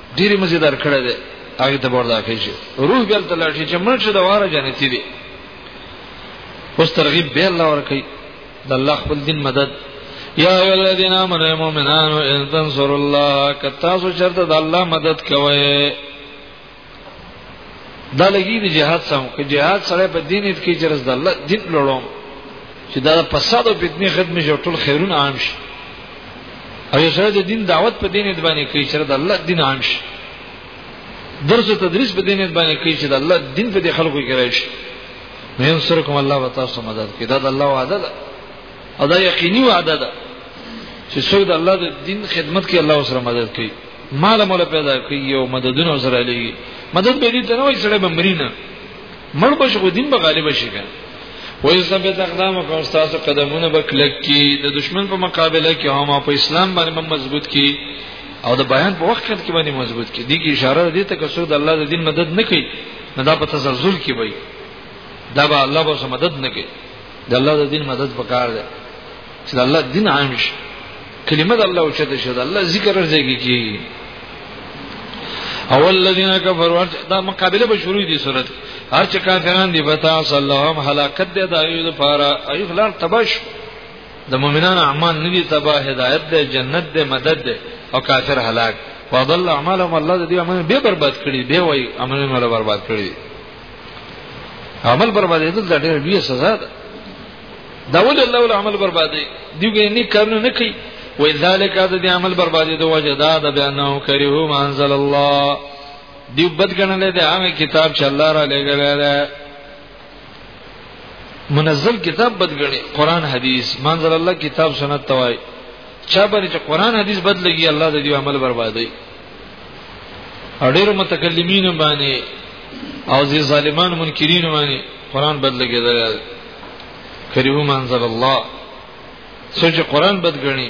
ډیره مزیدار کړه ده هغه ته وردا کوي چې روح بل ته لاړ شي چې مړ شي د واره جنتی دي اوس ترغیب به الله ور کوي د الله خپل دین مدد یا ایو الذین آمنوا مؤمنان ان تنصروا الله کتا سو چرت د الله مدد کوي دا لګي د جهاد سم کې جهاد سره په دین کې چې رس د الله دین لړوم چې دا فساد او فتنه ختم شي ټول خیرونه عام شي او یو سره د دین دعوت په دین باندې کوي چې د الله دین عام شي درس او تدریس په دین باندې کوي چې د الله دین په دې خلکو کې راشي نو یو سره کوم الله وتعال سره مدد کوي دا د الله وعده ده او دا یقیني وعده ده چې څوک د الله د دین خدمت کوي الله سره مدد کوي مال مولا پیدا کوي او مددونه سره لګي مدد به دې ته نه وي سره بمرینه مړ بش خو دین به غالب شي کنه وای ثبت اقدام کو استاد قدمونه به کلک کی د دشمن په مقابله کې هم په اسلام باندې مضبوط کی او د بیان په وخت کې باندې مضبوط کی دغه اشاره دې ته که څوک د الله د دین مدد نه کوي نه دا په تزلزل کې وي دا به الله به مدد نه کوي د الله د دین مدد پکار دی چې د الله دین عام شي کلمه د الله اوچته شي د الله ذکر ورځيږي کی او الذين كفروا دا مقابله به شروع دي صورت هر چې کافران دي بتا صلی الله هم هلاکت دي د ایو لپاره ایو خلار تبش د مؤمنان اعمال نه دي تبا هدایت ده جنت ده مدد ده او کافر هلاک وضل اعمالهم الله دې عمل به برباد کړي به وای عملونه برباد کړي عمل بربادېدل دا ډېر لوی سزا ده دا ول الله ول عمل بربادې دیوګې نه کارونه نه کوي و ذالک د دې عمل بربادې دوه جدا ده بیانو کریو منزل الله دیو بدګنلې ده هغه کتاب چې الله را لګلې ده منزل کتاب بدګنې قران حدیث منزل الله کتاب سنت توای چا باندې چې قران حدیث بدلږي الله د دې عمل بربادې او ډېر متکلمین باندې او ځي ظالمان منکرین باندې قران بدل کېدل کریو منزل الله سوچ قران بد غني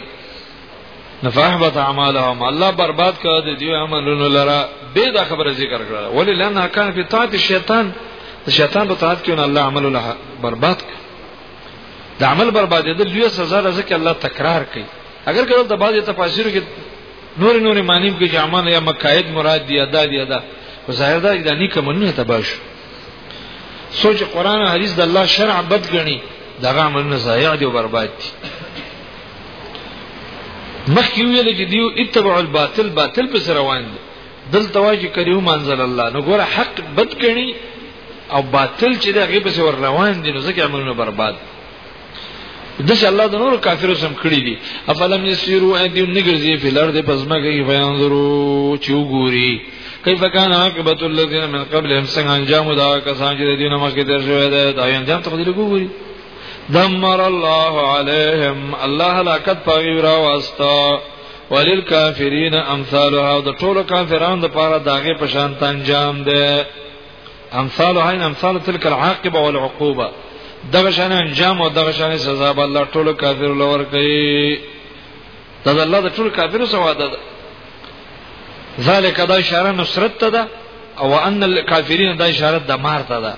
نفحبت اعمالهم الله برباد کړه د دې عملونو لرا به دا خبره ذکر کړه ولی لنه کان په طاعت شیطان شیطان په طاعت کې الله عملونه برباد کړ د عمل بربادې د لوی سزا رزق الله تکرار کوي اگر کله د بعضی تفاسیر کې نور نور معنی کې جامانه یا مکاید مراد دی ادا دی ادا ظاهر دا د نیک مننه تباش سوچ قران او حدیث د الله شرع بد غني دغه عملونه ضایع دي او برباد دي مخکې ویل چې دیو اتبع الباطل باطل په سر روان دي دلته واجی کړیو منزل الله نو ګوره حق بد کړي او باطل چې دغه په سر روان دي نو ځکه عملونه برباد دي د څه الله د نور کافر سم کړی دي افلم یسیرو ادی نګرځي په لار د پزما کوي بیان درو چې وګوري کیف کان عاقبت الذین من قبلهم څنګه انجام دا کسان چې دینه مخکې تر شوی دی دا انجام ته کړی وګوري دمر الله عليهم الله هلاکت پاغي را واسطا وللکافرین امثالها د ټولو کافرانو لپاره داغه پشان تنجام ده امثال هاین امثال تلک العاقبه والعقوبه دغه شان انجام او دغه شان سزا به الله ټول کافر لور کوي دا الله د ټول کافر سوا ده ذالک دا اشاره نصرت ته ده او ان الکافرین دا اشاره د مار ته ده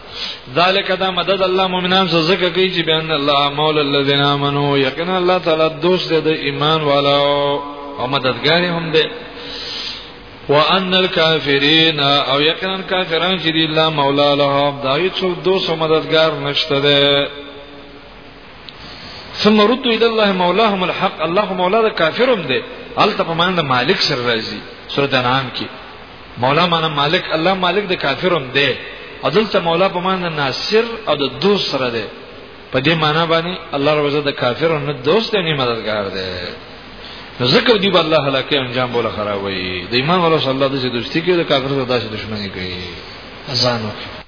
ذالک دا مدد الله مؤمنان سره زکه کوي چې بان الله مولا الذین آمنو یقینا الله تعالی دوست دی د ایمان والو او مددګار هم دی وان الکافرین او یقینا کافران چې دی الله مولا لهم دا هیڅ دوست مددگار نشته ده ثم ردوا الى الله مولاهم الحق الله مولا د کافرم دی الته په معنی د مالک سره راځي سورۃ انعام کې مولا معنی مالک الله مالک د کافرم دی عدل ته مولا په معنی ناصر او د دوست سره دی په دې معنی باندې الله رب عزت د کافرو نه دوست دی مددگار دی ذکر دی الله هلاکه انجام بوله خرابوي د ایمان ورو صلی الله د دوستی کې د کافر سره داسې دښمنی کوي اذان وکړي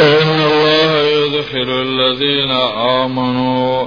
إن الله يدخل الذين آمنوا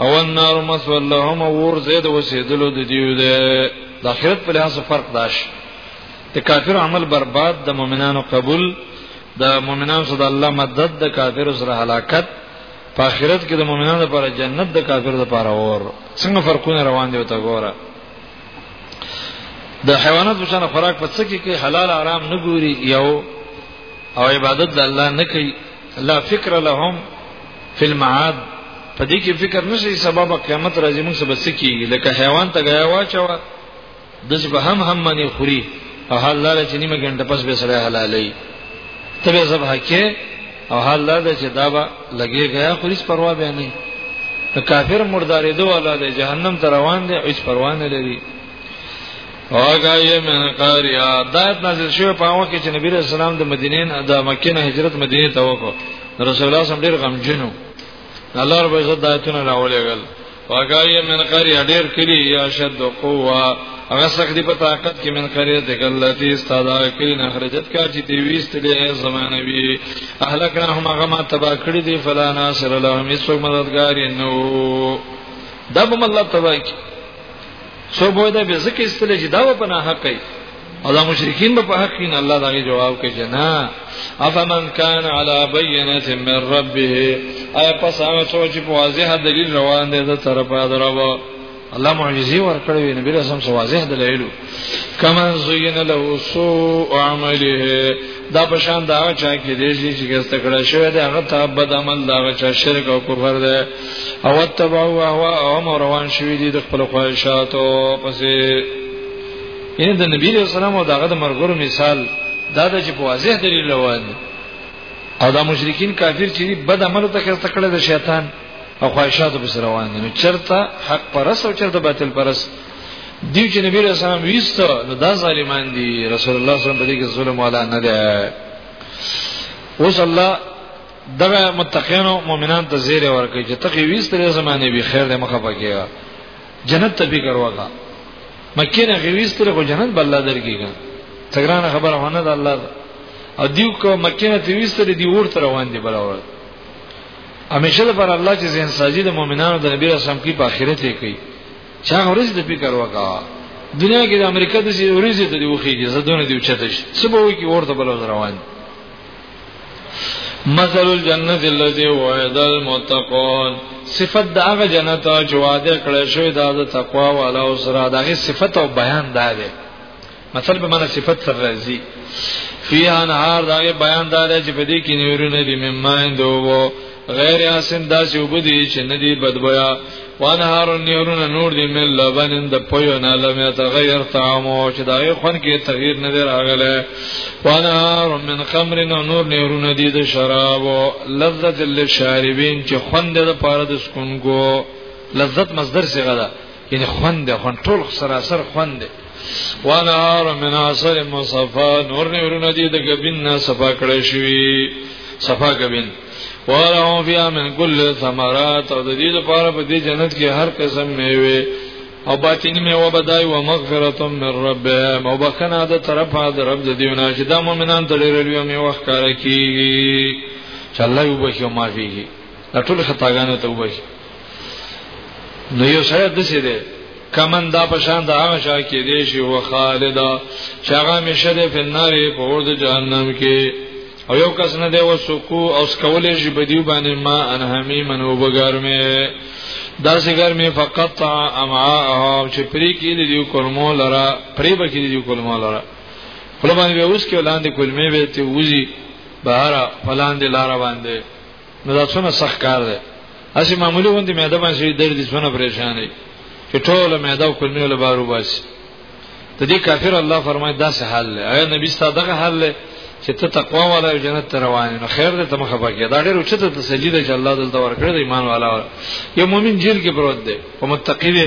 او النار مسول لهم ور زید وسیدلو د دیو ده د اخرت په لحاظ فرق داش ته کافر عمل برباد د مؤمنانو قبول د مؤمنانو سره د الله مدد د کافر سره هلاکت په آخرت کې د مؤمنانو لپاره جنت د کافر لپاره اور څنګه فرقونه روان دي او تا ګوره د حیوانات وشانه خوراک په څه کې حلال حرام نه ګوري یو او عبادت د الله نه کوي لا فکر لهم فی المعاد په دې کې فکر نشي سبب قیامت راځي موږ سبا سکیږي لکه حیوان ته غیا واچو د څه به هم هم باندې خوري او حال لاره چې نیمه ګنټه پس به سره حلالي ته به ذبح کې او حال لاره چې دا به لګي غیا خو هیڅ پروا به نه ته کافر مردارې دوه الله د جهنم ته روان دي هیڅ پروا نه لري هغه یې من قریا دا نازل شوی په هغه کې چې نبی رسول الله د مدینې نه د مکې نه هجرت مدینې ته وکړ رسول الله سم ډیر غمجنو الله رب عزت دایتونه راولېګل هغه یې من قریا ډیر کلی یا شد قوا هغه سخت دی په طاقت کې من قریا د غلطی استاد کلی نه خرجت کا چې دی ویست دی زمانه وی اهلکنا هم هغه ما تبا کړی دی فلا ناصر لهم هیڅ مددگار نو دبم الله تبا کی سو بو دا به زکه استل چې دا په نه حق او دا مشرکین په حق کې الله دا جواب کوي چې نه افمن کان علی بینه من ربه ایا پس هغه سوچ په واضح دلیل روان دی د طرفه درو الله معجزي ورکړوي نبی رسول صلی واضح دلایلو کما زین له سوء عمله دا په شان دا چا کې دې چې ګسته کړه شوی دا هغه ته بد عمل دا چا شرک او کفر ده او اتبعوا اهواهم روان شوی دي د خپل خواهشاتو پسې ان د نبی له سلام او دغه د مرګرو مثال دا د چې په واضح دلیل روان او دا مشرکین کافر چې بد عمل ته خسته کړل د شیطان او خواهشاتو پسې روان دي نو چرته حق پرس او چرته باطل پرس دیو چې نبی رسول الله ویست نو دا ظالمان دي رسول الله صلی الله علیه وسلم په دې کې ظلم والا نه دی اوس الله دغه متقینو مؤمنان ته زیر ورکړي چې تقی ویست لري زمانه به خیر دې مخه پکېږي جنت ته فکر وکا مکه نه غویست لري خو جنت بل الله درکېږي څنګه خبره ونه ده الله او دیو کو مکه نه تویست لري دی ورته روان دي بل اورت همیشه لپاره الله چې زین ساجي د مؤمنانو د نبی رسول کې په آخرت کې کوي چا ورځ د فکر وکا دنیا کې د امریکا د ورځې ته دی وخیږي زدونه دی چتش سبا وي کې ورته بل روان دي مثل الجنت الذي وعد المتقون صفت دا هغه جنت چې وعده کړی شوی دا د تقوا والا او سره دا هغه صفت او بیان دا دی مثلا به معنا صفت سره راځي فيها نهار دا بیان دا دی چې په دې کې نیورونه دي مې مایندو غیر حسن داسې وبدي چې ندی بدبویا وانهار نهرونه نور دی مل لبن د پویو نه لم تغیر طعمو چې دا یو خون کې تغیر نه دی راغله وانهار من خمر نور نهرونه دی د شراب لذت للشاربین چې خوند د پاره د سکون کو لذت مصدر څخه ده یعنی خوند ده خوند ټول سراسر خوند ده ونهار من اثر مصفا نور نورونه دي د غبین نه صفا کړی شوی صفا غبین ولهم فيها من كل ثمرات او د دې لپاره په دې جنت کې هر قسم میوه او باطنی میوه بدای او مغفرت من رب او بخنه د طرفه د رب د دیونه چې د مؤمنان ته لري میوه ښکار کیږي چې الله یو بخښي او معافي دا ټول خطاګانو ته وایي نو یو سره د څه دی کمن دا پشان دا هغه چا کې دی شي و خالدا چاغه مشه ده په ناري په ورد جهنم کې او یو کس نه دی وسکو او سکولې شي بدیو باندې ما انهمي منو بګرمه دا سګر می فقط امعاءهم چې پری کې دی کولمو لرا پری به کې دی کولمو لرا خپل باندې اوس کې ولاندې کولمې به ته وزي بهر فلاندې لار باندې نو دا څونه سخت کار دی اسی معمولی غوندي معده باندې درد دي څونه پریشان دي چې ټول معده او کولمې له بارو باسي ته دې کافر الله فرمایي دا څه حل دی ایا نبی ستاسو دغه حل دی چې ته تقوا والا جنت ته روان نو خیر دې ته مخه پکې دا ډېر اوچته ته سجده چې الله دلته ورکړي د ایمان والا یو مؤمن جیل کې پروت دی او متقی دی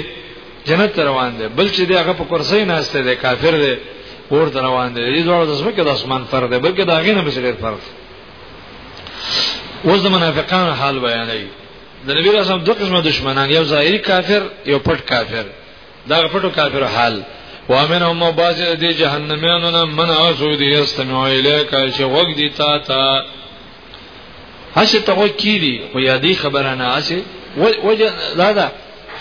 جنت ته روان دی بل چې دی هغه په کرسۍ نه استه دی کافر دی اور ته روان دی دې ډول د اسمه کې د اسمان فرق دی بلکې دا غینه به ډېر فرق دی اوس د منافقانو حال بیانوي د نبی رسول دوه قسمه دشمنان یو ظاهری کافر یو پټ کافر دا پټو کافر حال وامن هم باز دې جهنميانو نه من اوسو دې استمع الیک چې وګ دي تا تا هڅه ته کیدی خو یادی خبره نه هڅه وجه دا ده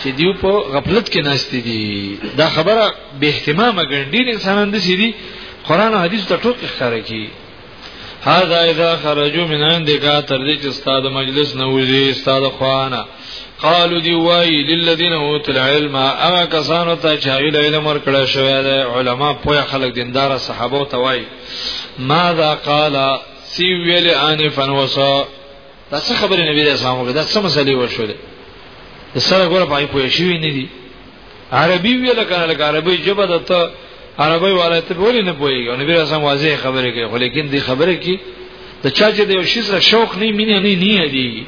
چې دیو په غفلت کې ناشته دي دا خبره به اهتمام غنډیر انسانان دي چې دي قران او حدیث ته ټوک ښکاره کی هاذا اذا خرجوا من عندك تر دې چې استاد مجلس نه وځي استاد خوانه قالو دی وای للذین اوت العلم اما کسانو ته چې هغه علم ورکړی شوی دی علما پوهه خلک دیندار صحابه ته وای ماذا قال سی ویل ان فنوسا دا څه خبره نبی رسول الله دا څه مسلې وشولې سره ګوره پای پوه شي نه دي عربي ویل کنه لکه عربي ژبه ده ته عربي والای ته ولې نه پويږي نو بیا سم واضح خبره کوي خو لیکن دی خبره کی د چا چې د یو شي سره شوق نه مینه نه نه دی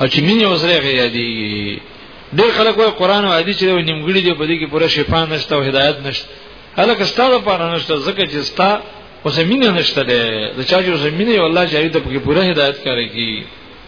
او چې مینه وسره غي دی ډېر خلک وایي قران او حدیث لري نیمګړي دی په دې کې پوره شفا نشته او هدایت نشته هلکه ستاسو لپاره نشته ځکه چې ستا اوسه مینه نشته ده د چا چې اوسه مینه والله چې دې په کې پوره هدایت کوي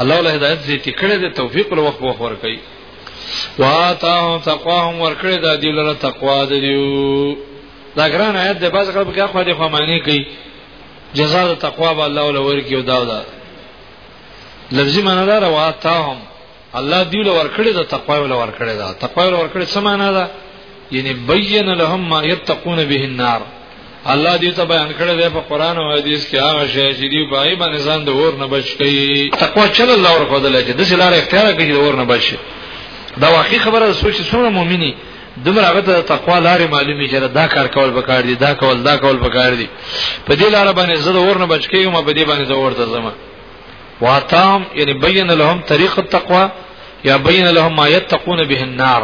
الله له هدایت زیتی کړی د توفیق له وخت وخور کوي واتاهم تقواهم ورکړی دا دی لره تقوا د دیو دا ګران آیت د باز غرب کې خو د خو معنی کوي جزاء د تقوا به الله له ورکی او دا دا لفظي معنی دا واتاهم الله دی له ورکړی دا تقوا له ورکړی دا تقوا له ورکړی څه معنی دا یعنی بین لهم ما یتقون به النار الله دې ته بیان کړی دی په قران او حدیث کې هغه شی چې دی پای باندې ځان د اور نه بچ کی تقوا چل الله ور خدای لکه د سلار اختیار کوي د اور نه بچ دا واقعي خبره ده سوچ څومره مؤمنی دمر هغه ته تقوا لارې معلومي چې دا کار کول پکار دي دا کول دا کول پکار دي په دې لار باندې زه د اور نه بچ کیږم په دې باندې د اور ته زما واتام یعنی بین لهم طریق التقوا یا بین لهم ما یتقون به النار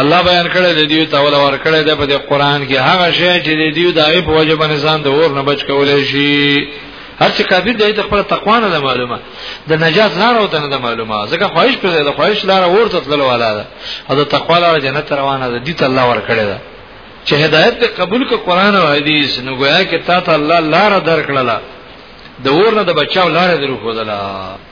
الله بیان کړی دی دیو تاول ور کړی دی په قرآن کې هغه شی چې دیو دای په وجه باندې ځان د اور نه بچ کولای شي هر چې کافر دی ته خپل تقوا نه معلومه د نجات لار او ته نه معلومه ځکه خواهش پر ځای د خواهش لار ورته تللو والا ده او د تقوا لار جنت روانه ده دي ته الله ور کړی ده چې هدایت ته قبول ک قرآن او حدیث نو گویا کې تا ته الله لار درکړه د ور نه د بچاو لار درو خدلا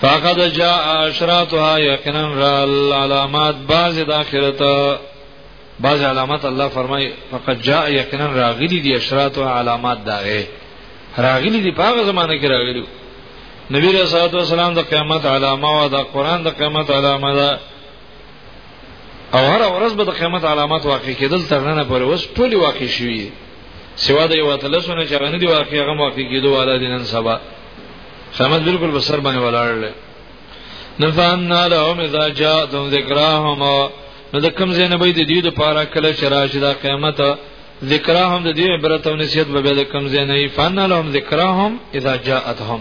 فقد جاء اشراطها یقینا رال علامات بعض د اخرت بعض علامات الله فرمای فقد جاء یقینا راغلی دی اشراطها علامات داغه راغلی دی په زمانه کې راغلی نبی رسول الله والسلام د قیامت علامه او د قران د قیامت علامه ده او هر ورځ به د قیامت علامات واقع کېدل تر نن پورې اوس ټولي واقع شوي سوا د یو تلسونه چې غنډي واقع هغه واقع کېدو والا دینن سبا سمد بالکل بسر باندې ولاړل نفعنا لهم اذا جاءتهم ذکراهم نو د کم زین به د دې د پاره کله چې راشي دا قیامت ذکراهم د دې عبرت او نصیحت به د کم زین ای فنا لهم ذکراهم اذا جاءتهم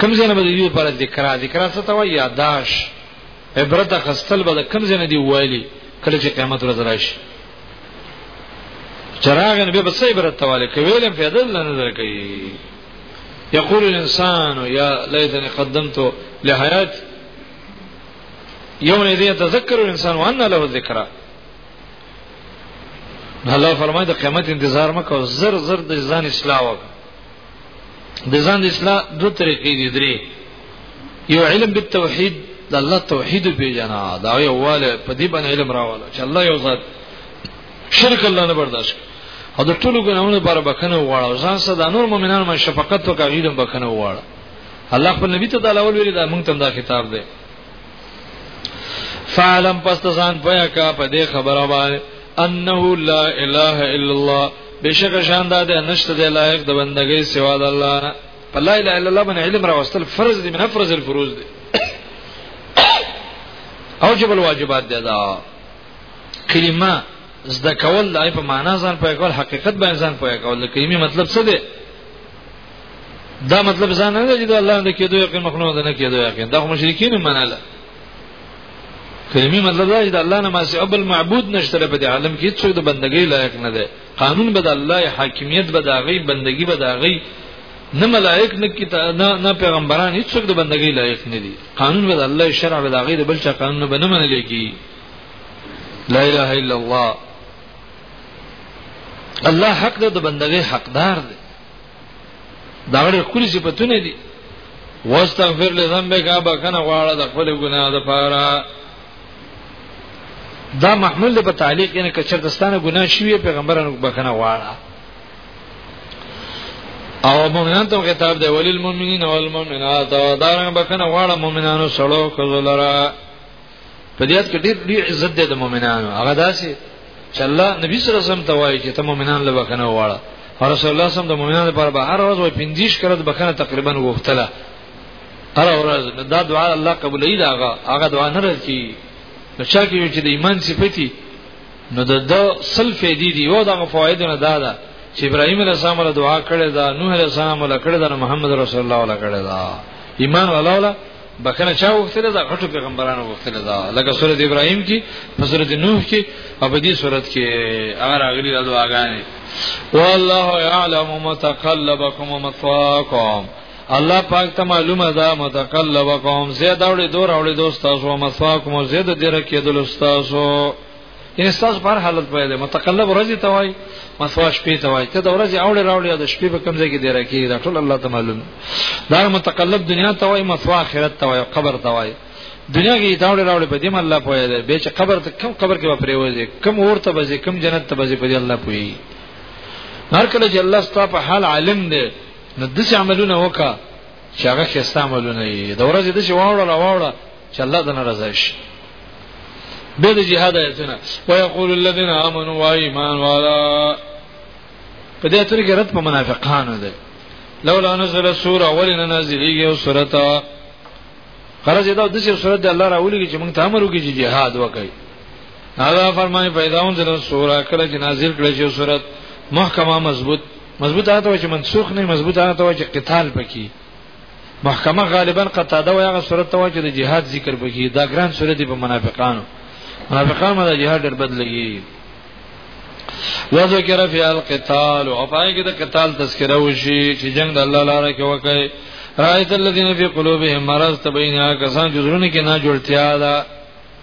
کم زین به د دې لپاره ذکرا ذکرا څه ته وایي یاداش عبرت خستل به د کم زین دی ویلي کله چې قیامت ورځ راشي چراغ نبی بس عبرت تواله کویلم فیدل نه درکې یقول الانسان یا لیتنی قدمت لحیات یوم یذ یتذکر الانسان وان له الذکر الله فرمایي د قیامت انتظار مکو زر زر د ځان اصلاح وک د ځان اصلاح دوه طریقې دي درې یو علم بالتوحید د الله توحید پیژنه دا یو واله په دې باندې علم راواله چې الله یو ذات شرک الله نه برداشت او د ټولو ګناونو لپاره بخنه وغواړه ځان سره د نور مؤمنانو باندې شفقت وکړه غیرم بخنه وغواړه الله خپل نبی ته د الاول ویل دا مونږ ته دا خطاب دی فعلم پس ځان پیا کا په دې خبره باندې انه لا اله الا الله بشک شان دا ده نشته دی لایق د بندګۍ سوا د الله نه په لا اله الا الله باندې علم راوستل فرض دی من فرض الفروض دی او جبل واجبات دی دا کلمه زده کول د په معنا ځان پوهه کول حقیقت باندې ځان پوهه کول د کلمې مطلب څه دی دا مطلب ځان نه دی چې د الله د کېدو یقین مخلوق نه کېدو یقین دا مشرکین مناله کلمې مطلب دا چې د الله نه ماسي ابل معبود نشته په دې عالم کې څوک د بندګۍ لایق نه دی قانون به د الله حاکمیت به د هغه بندګي به د هغه نه ملائک نه کتاب نه نه پیغمبران هیڅوک د بندګۍ لایق نه دي قانون به د الله شرع به د هغه د بل چا قانون به نه منل کیږي لا اله الا الله الله حق ده د بندګۍ حقدار دی دا غړي خپل صفاتونه دي واستغفر لذنبك ابا کنه غواړه د خپل ګناه د پاره دا محمول په تعلیق یعنی کچر دستانه ګناه شوی پیغمبرانو بخنه غواړه او مؤمنان ته خطاب دی ولل مؤمنین او المؤمنات دا رنګ بخنه غواړه مؤمنانو سره کولره په دې کې ډېر ډېر عزت دی د مؤمنانو هغه داسې چې الله نبی صلی الله علیه وسلم ته وایي چې ته مؤمنان له بخنه وواړه او رسول الله صلی الله علیه وسلم د مؤمنانو لپاره به هر ورځ وای 50 کړه د بخنه تقریبا وغوښتله هر ورځ دا دعا الله قبولې دا هغه هغه دعا نه راځي نو چا کې چې د ایمان صفتی نو د د سل فیدی دی او دغه فواید نه دا ده چې ابراهیم علیه السلام له دعا کړې ده نوح علیه السلام له کړې ده محمد رسول الله له کړې ده ایمان ولاوله بخنه چا وختله دا غټو پیغمبرانو وختله دا لکه سورته ابراهيم کې په سورته نوح کې او په دې سورته کې هغه راغلي دا دعاګانې والله يعلم متقلبكم ومثواكم الله پاک ته معلومه ده متقلبكم زیاد اوړي دور اوړي دوستاسو ومثواكم زیاد دره کې دلستاسو یعنی تاسو په هر حالت باندې متقلب ورځي ته وای مسوا شپې ته وای ته د ورځې اوړې راوړې د شپې په کمزې کې دی راکی دا ټول الله تعالی معلوم دا متقلب دنیا ته وای مسوا آخرت ته وای قبر ته وای دنیا کې دا وړ راوړ په دې الله پوهه ده به چې قبر ته کم قبر کې به پریوځي کم اورته به کم جنت ته به په دې الله پوهه هر کله چې الله ستاسو په حال عالم دی نو دسه عملونه وکا چې هغه خسته عملونه دي د ورځې دسه واوړه واوړه چې الله د ناراضه شي به د جهاد ایتنا ويقول الذين امنوا وايمان والا په دې تر کې رد په منافقانو ده لولا نزل سوره ولنا نازلېږي او سورته خرج دا د څه سورته الله راولېږي چې موږ ته امر وکړي چې جهاد وکړي هغه فرمایي پیدا اون زره سوره کله چې نازل کړي چې سورته محکمه مضبوط مضبوط هغه ته چې منسوخ نه مضبوط هغه ته چې قتال پکې محکمه غالبا قطاده و هغه صورت ته چې د جهاد ذکر بږي دا ګران صورت دی په منافقانو منافقان مده جهاد ډېر بد لګي وذکر فی القتال او پای کې د قتال تذکره وشي چې جنگ د الله لپاره کې وکړي رایت الذین فی قلوبهم مرض تبینا کسان جزرونه کې نه جوړتیا ده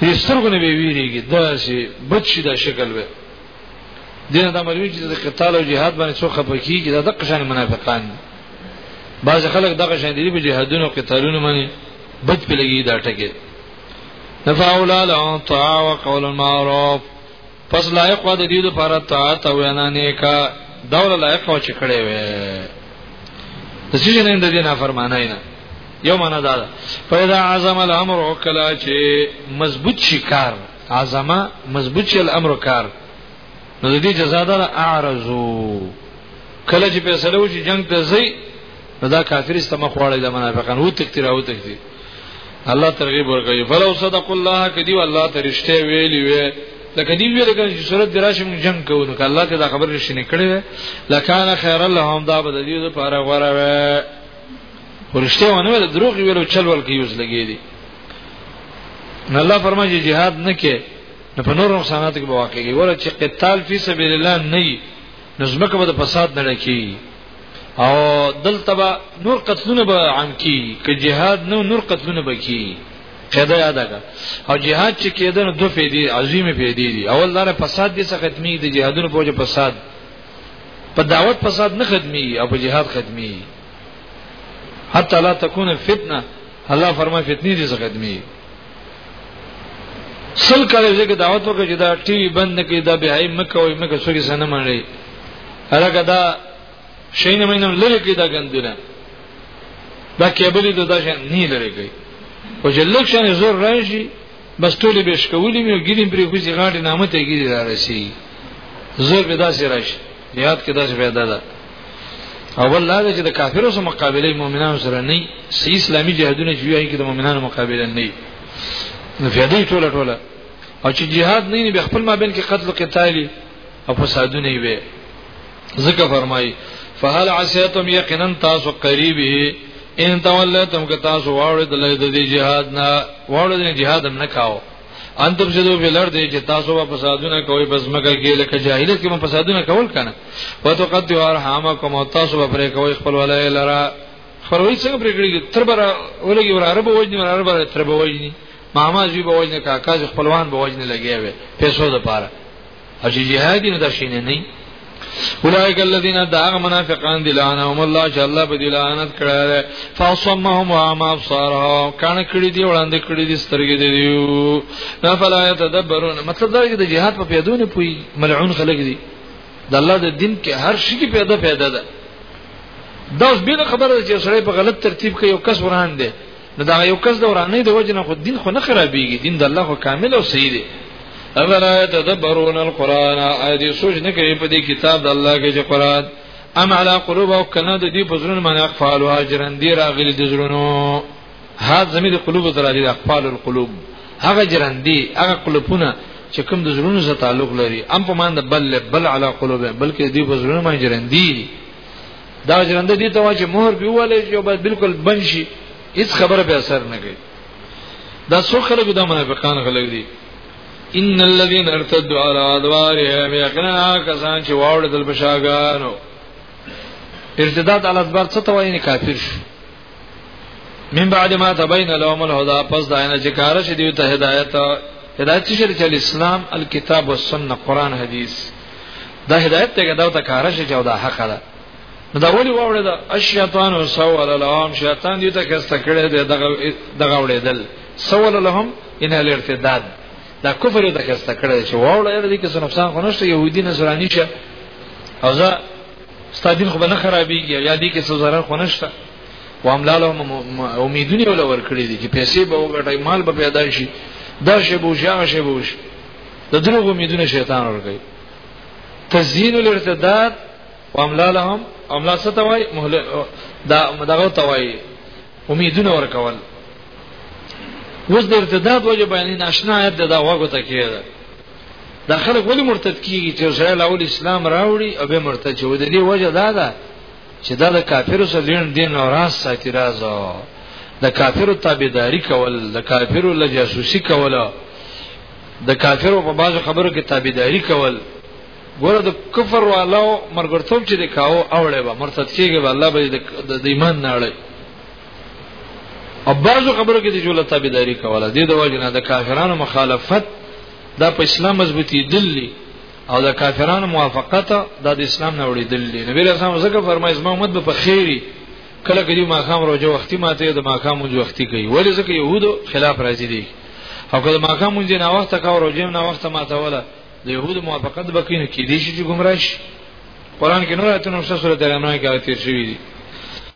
دې سترګو نه ویریږي دا چې بچی دا شکل وي دین دا مروي چې د قتال او جهاد باندې څو خپکیږي دا د قشان منافقان دي بعض خلک دغه شان دي په جهادونو او قتالونو باندې بد پلګي دا ټکي نفعوا لهم طاعه وقول معروف پس لایق و د دې لپاره طاعت او وینا نیکا دور لایق و چې کړي وي د څه نه د دې نه فرمانای نه یو معنا دا ده پیدا عظم الامر او کلا چې مضبوط شي کار عظمه مضبوط شي الامر کار نو د دې جزا ده اعرضو کله چې فیصله وشي جنگ ته ځي نو دا کافر است مخ واړی د منافقان وو تکتی راو تکتی الله ترغیب ورکړي فلو صدق الله کدی الله ترشته ویلی وی لکه دی ویل کنه چې صورت دراشه موږ جنگ کوو نو الله ته دا خبر نشینه کړي لکان خیر لهم دا بد دی لپاره غوړه وی ورشته ونه ویل دروغ ویلو چل ول کې یوز لګی دی نو الله فرمایي جهاد نه کې نو په نور نقصانات کې واقع کیږي ورته چې قتال فی سبیل الله نه نو زمکه به فساد نه لکی او دلته به نور قتلونه به عام کی که جهاد نو نور قتلونه به کی قاعده یاد ده او جهاد چې کېده نو دوه فائدې عظیمه فائدې دي اول دا فساد دي څه ختمي دي جهادونو په وجه فساد په دعوت فساد نه ختمي او په جهاد ختمي حتی لا تكون فتنه الله فرمای فتنی دې څه ختمي سل کله چې دعوت وکړي چې دا ټي وي بند نه کړي دا بهای مکه وي مکه څوګي سنه مانی هرګه دا شین مینم لری کړي دا ګندره دا کېبلی د دا شان نه لری کړي او چې لږ شان زور راشي بس ټولې به شکولې مې ګیریم پرې خوځي غاړي نامه ته ګیری را رسي زور به داسې راشي یاد کې داسې پیدا ده اول لا چې د کافرو سره مقابله مؤمنانو سره نه سي اسلامي جهادونه چې وایي کې د مؤمنانو مقابله نه نه فیدې ټوله ټوله او چې جهاد نه نه خپل مابین کې قتل او قتال او فسادونه وي ذکر فرمایي فهل عسیتم یقینا تاسو قریبه ان تولیتم که تاسو واړو د لید دی جهاد نه واړو د جهاد نه کاو انتم جدو په لړ دی چې تاسو په فسادونه کوي بس مګه کې لکه جاهلیت کې په فسادونه کول کنه وته قد دیوار حامه کوم تاسو په پرې کوي خپل ولای لرا خروي څنګه پرې کړی تر بر ولګي ور عرب وجني ور عرب تر به وجني ماما جی به وجني کاکا خپلوان به وجني لګي وي پیسو د پاره او چې جهاد نه دا شینه نه اولئک الذین دعا منافقان دلانهم الله چې الله په دلانت کړه فاصمهم وما ابصارهم کان کړي دی وړاندې کړي دی سترګې دی نه فلا يتدبرون مطلب دا چې د جهاد په پیدونه پوي ملعون خلک دي د الله د دین کې هر شي کې پیدا پیدا ده دا اوس بل خبره چې سړی په غلط ترتیب کې یو کس وران دی نو دا یو کس د ورانه د وجنه خو دین خو نه خرابېږي دین د الله خو کامل او صحیح دی افلا تدبرون القران ايدي سوچ نه کوي په دې کتاب د الله کې چې قران ام علی قلوب او کنه د دې پزرون من اقفال او اجرن دی راغلي د زرونو ها زمير قلوب تر دې اقفال القلوب هغه جرن دی هغه قلوبونه چې کوم د زرونو سره تعلق لري ام په مان د بل بل علی قلوب بلکې دې پزرون من جرن دی دا ژوند دي ته چې مهر به ولې چې بس بالکل بند شي هیڅ خبره به اثر نه کوي دا څو خلکو د منافقان خلک دي ان الذين ارتدوا على ادبارهم يقنا کسان چې واوړل بشاګانو ارتداد على ادبار څه ته وایي کافر شو من بعد ما تبين لهم الهدى پس داینه چې کار شې دی ته هدایت هدایت چې شرک الاسلام الكتاب والسنه قران حدیث دا هدایت ته دا ته کار شې چې دا حق ده دا ولی وړه دا الشیطان او سوال الهام شیطان دې ته کسته کړي دی دغه دغه وړېدل سوال الهام ان الارتداد دا کفر دې ته کسته کړي چې وړه دې کې څه نقصان خو نشته يهودي نصراني شه او زه ستا دین خو به نه خرابېږي یا دې کې څه ضرر خو نشته واملال امیدونه ول ورکړي دي چې پیسې به وګټي مال به پیدا شي دا شی به شي هغه شی به شي د دروغ امیدونه شیطان ورګي تزیین الارتداد واملالهم املا ستوي مهل دا دغه توي امیدونه ورکول وز د ارتداد وجه بیان ناشنا آیت دا واغوته کیږي دا خلک ولی مرتد کیږي چې سره لاول اسلام راوړي او به مرتد چې د دې وجه دا ده چې دا د کافرو سره لین دین او راز ساتي رازو د کافرو تابعداري کول د کافرو له جاسوسي کول د کافرو په بازو خبرو کې تابعداري کول ګوره د کفر والو مرګرتوب چې د کاو اوړې و مرتد کیږي الله به د ایمان نه اړي او بعضو خبرو کې د جوړه تابعداري کوله د دې د وجه نه د کافرانو مخالفت دا په اسلام مضبوطی دلی او د کافرانو موافقت دا د اسلام نه وړي دلی نبی رسول الله زکه فرمایي زما امت به په خیری کله کله ما خام روزه وختي ماته د ما خام روزه وختي کوي ولې ځکه يهودو خلاف راځي دي او کله ما خام روزه نه وخت کا روزه نه وخت ماته ولا د يهودو موافقت بکینو کې دي چې ګمراه شي قران کې نور آیتونه سره درنه کې تیر شوی دي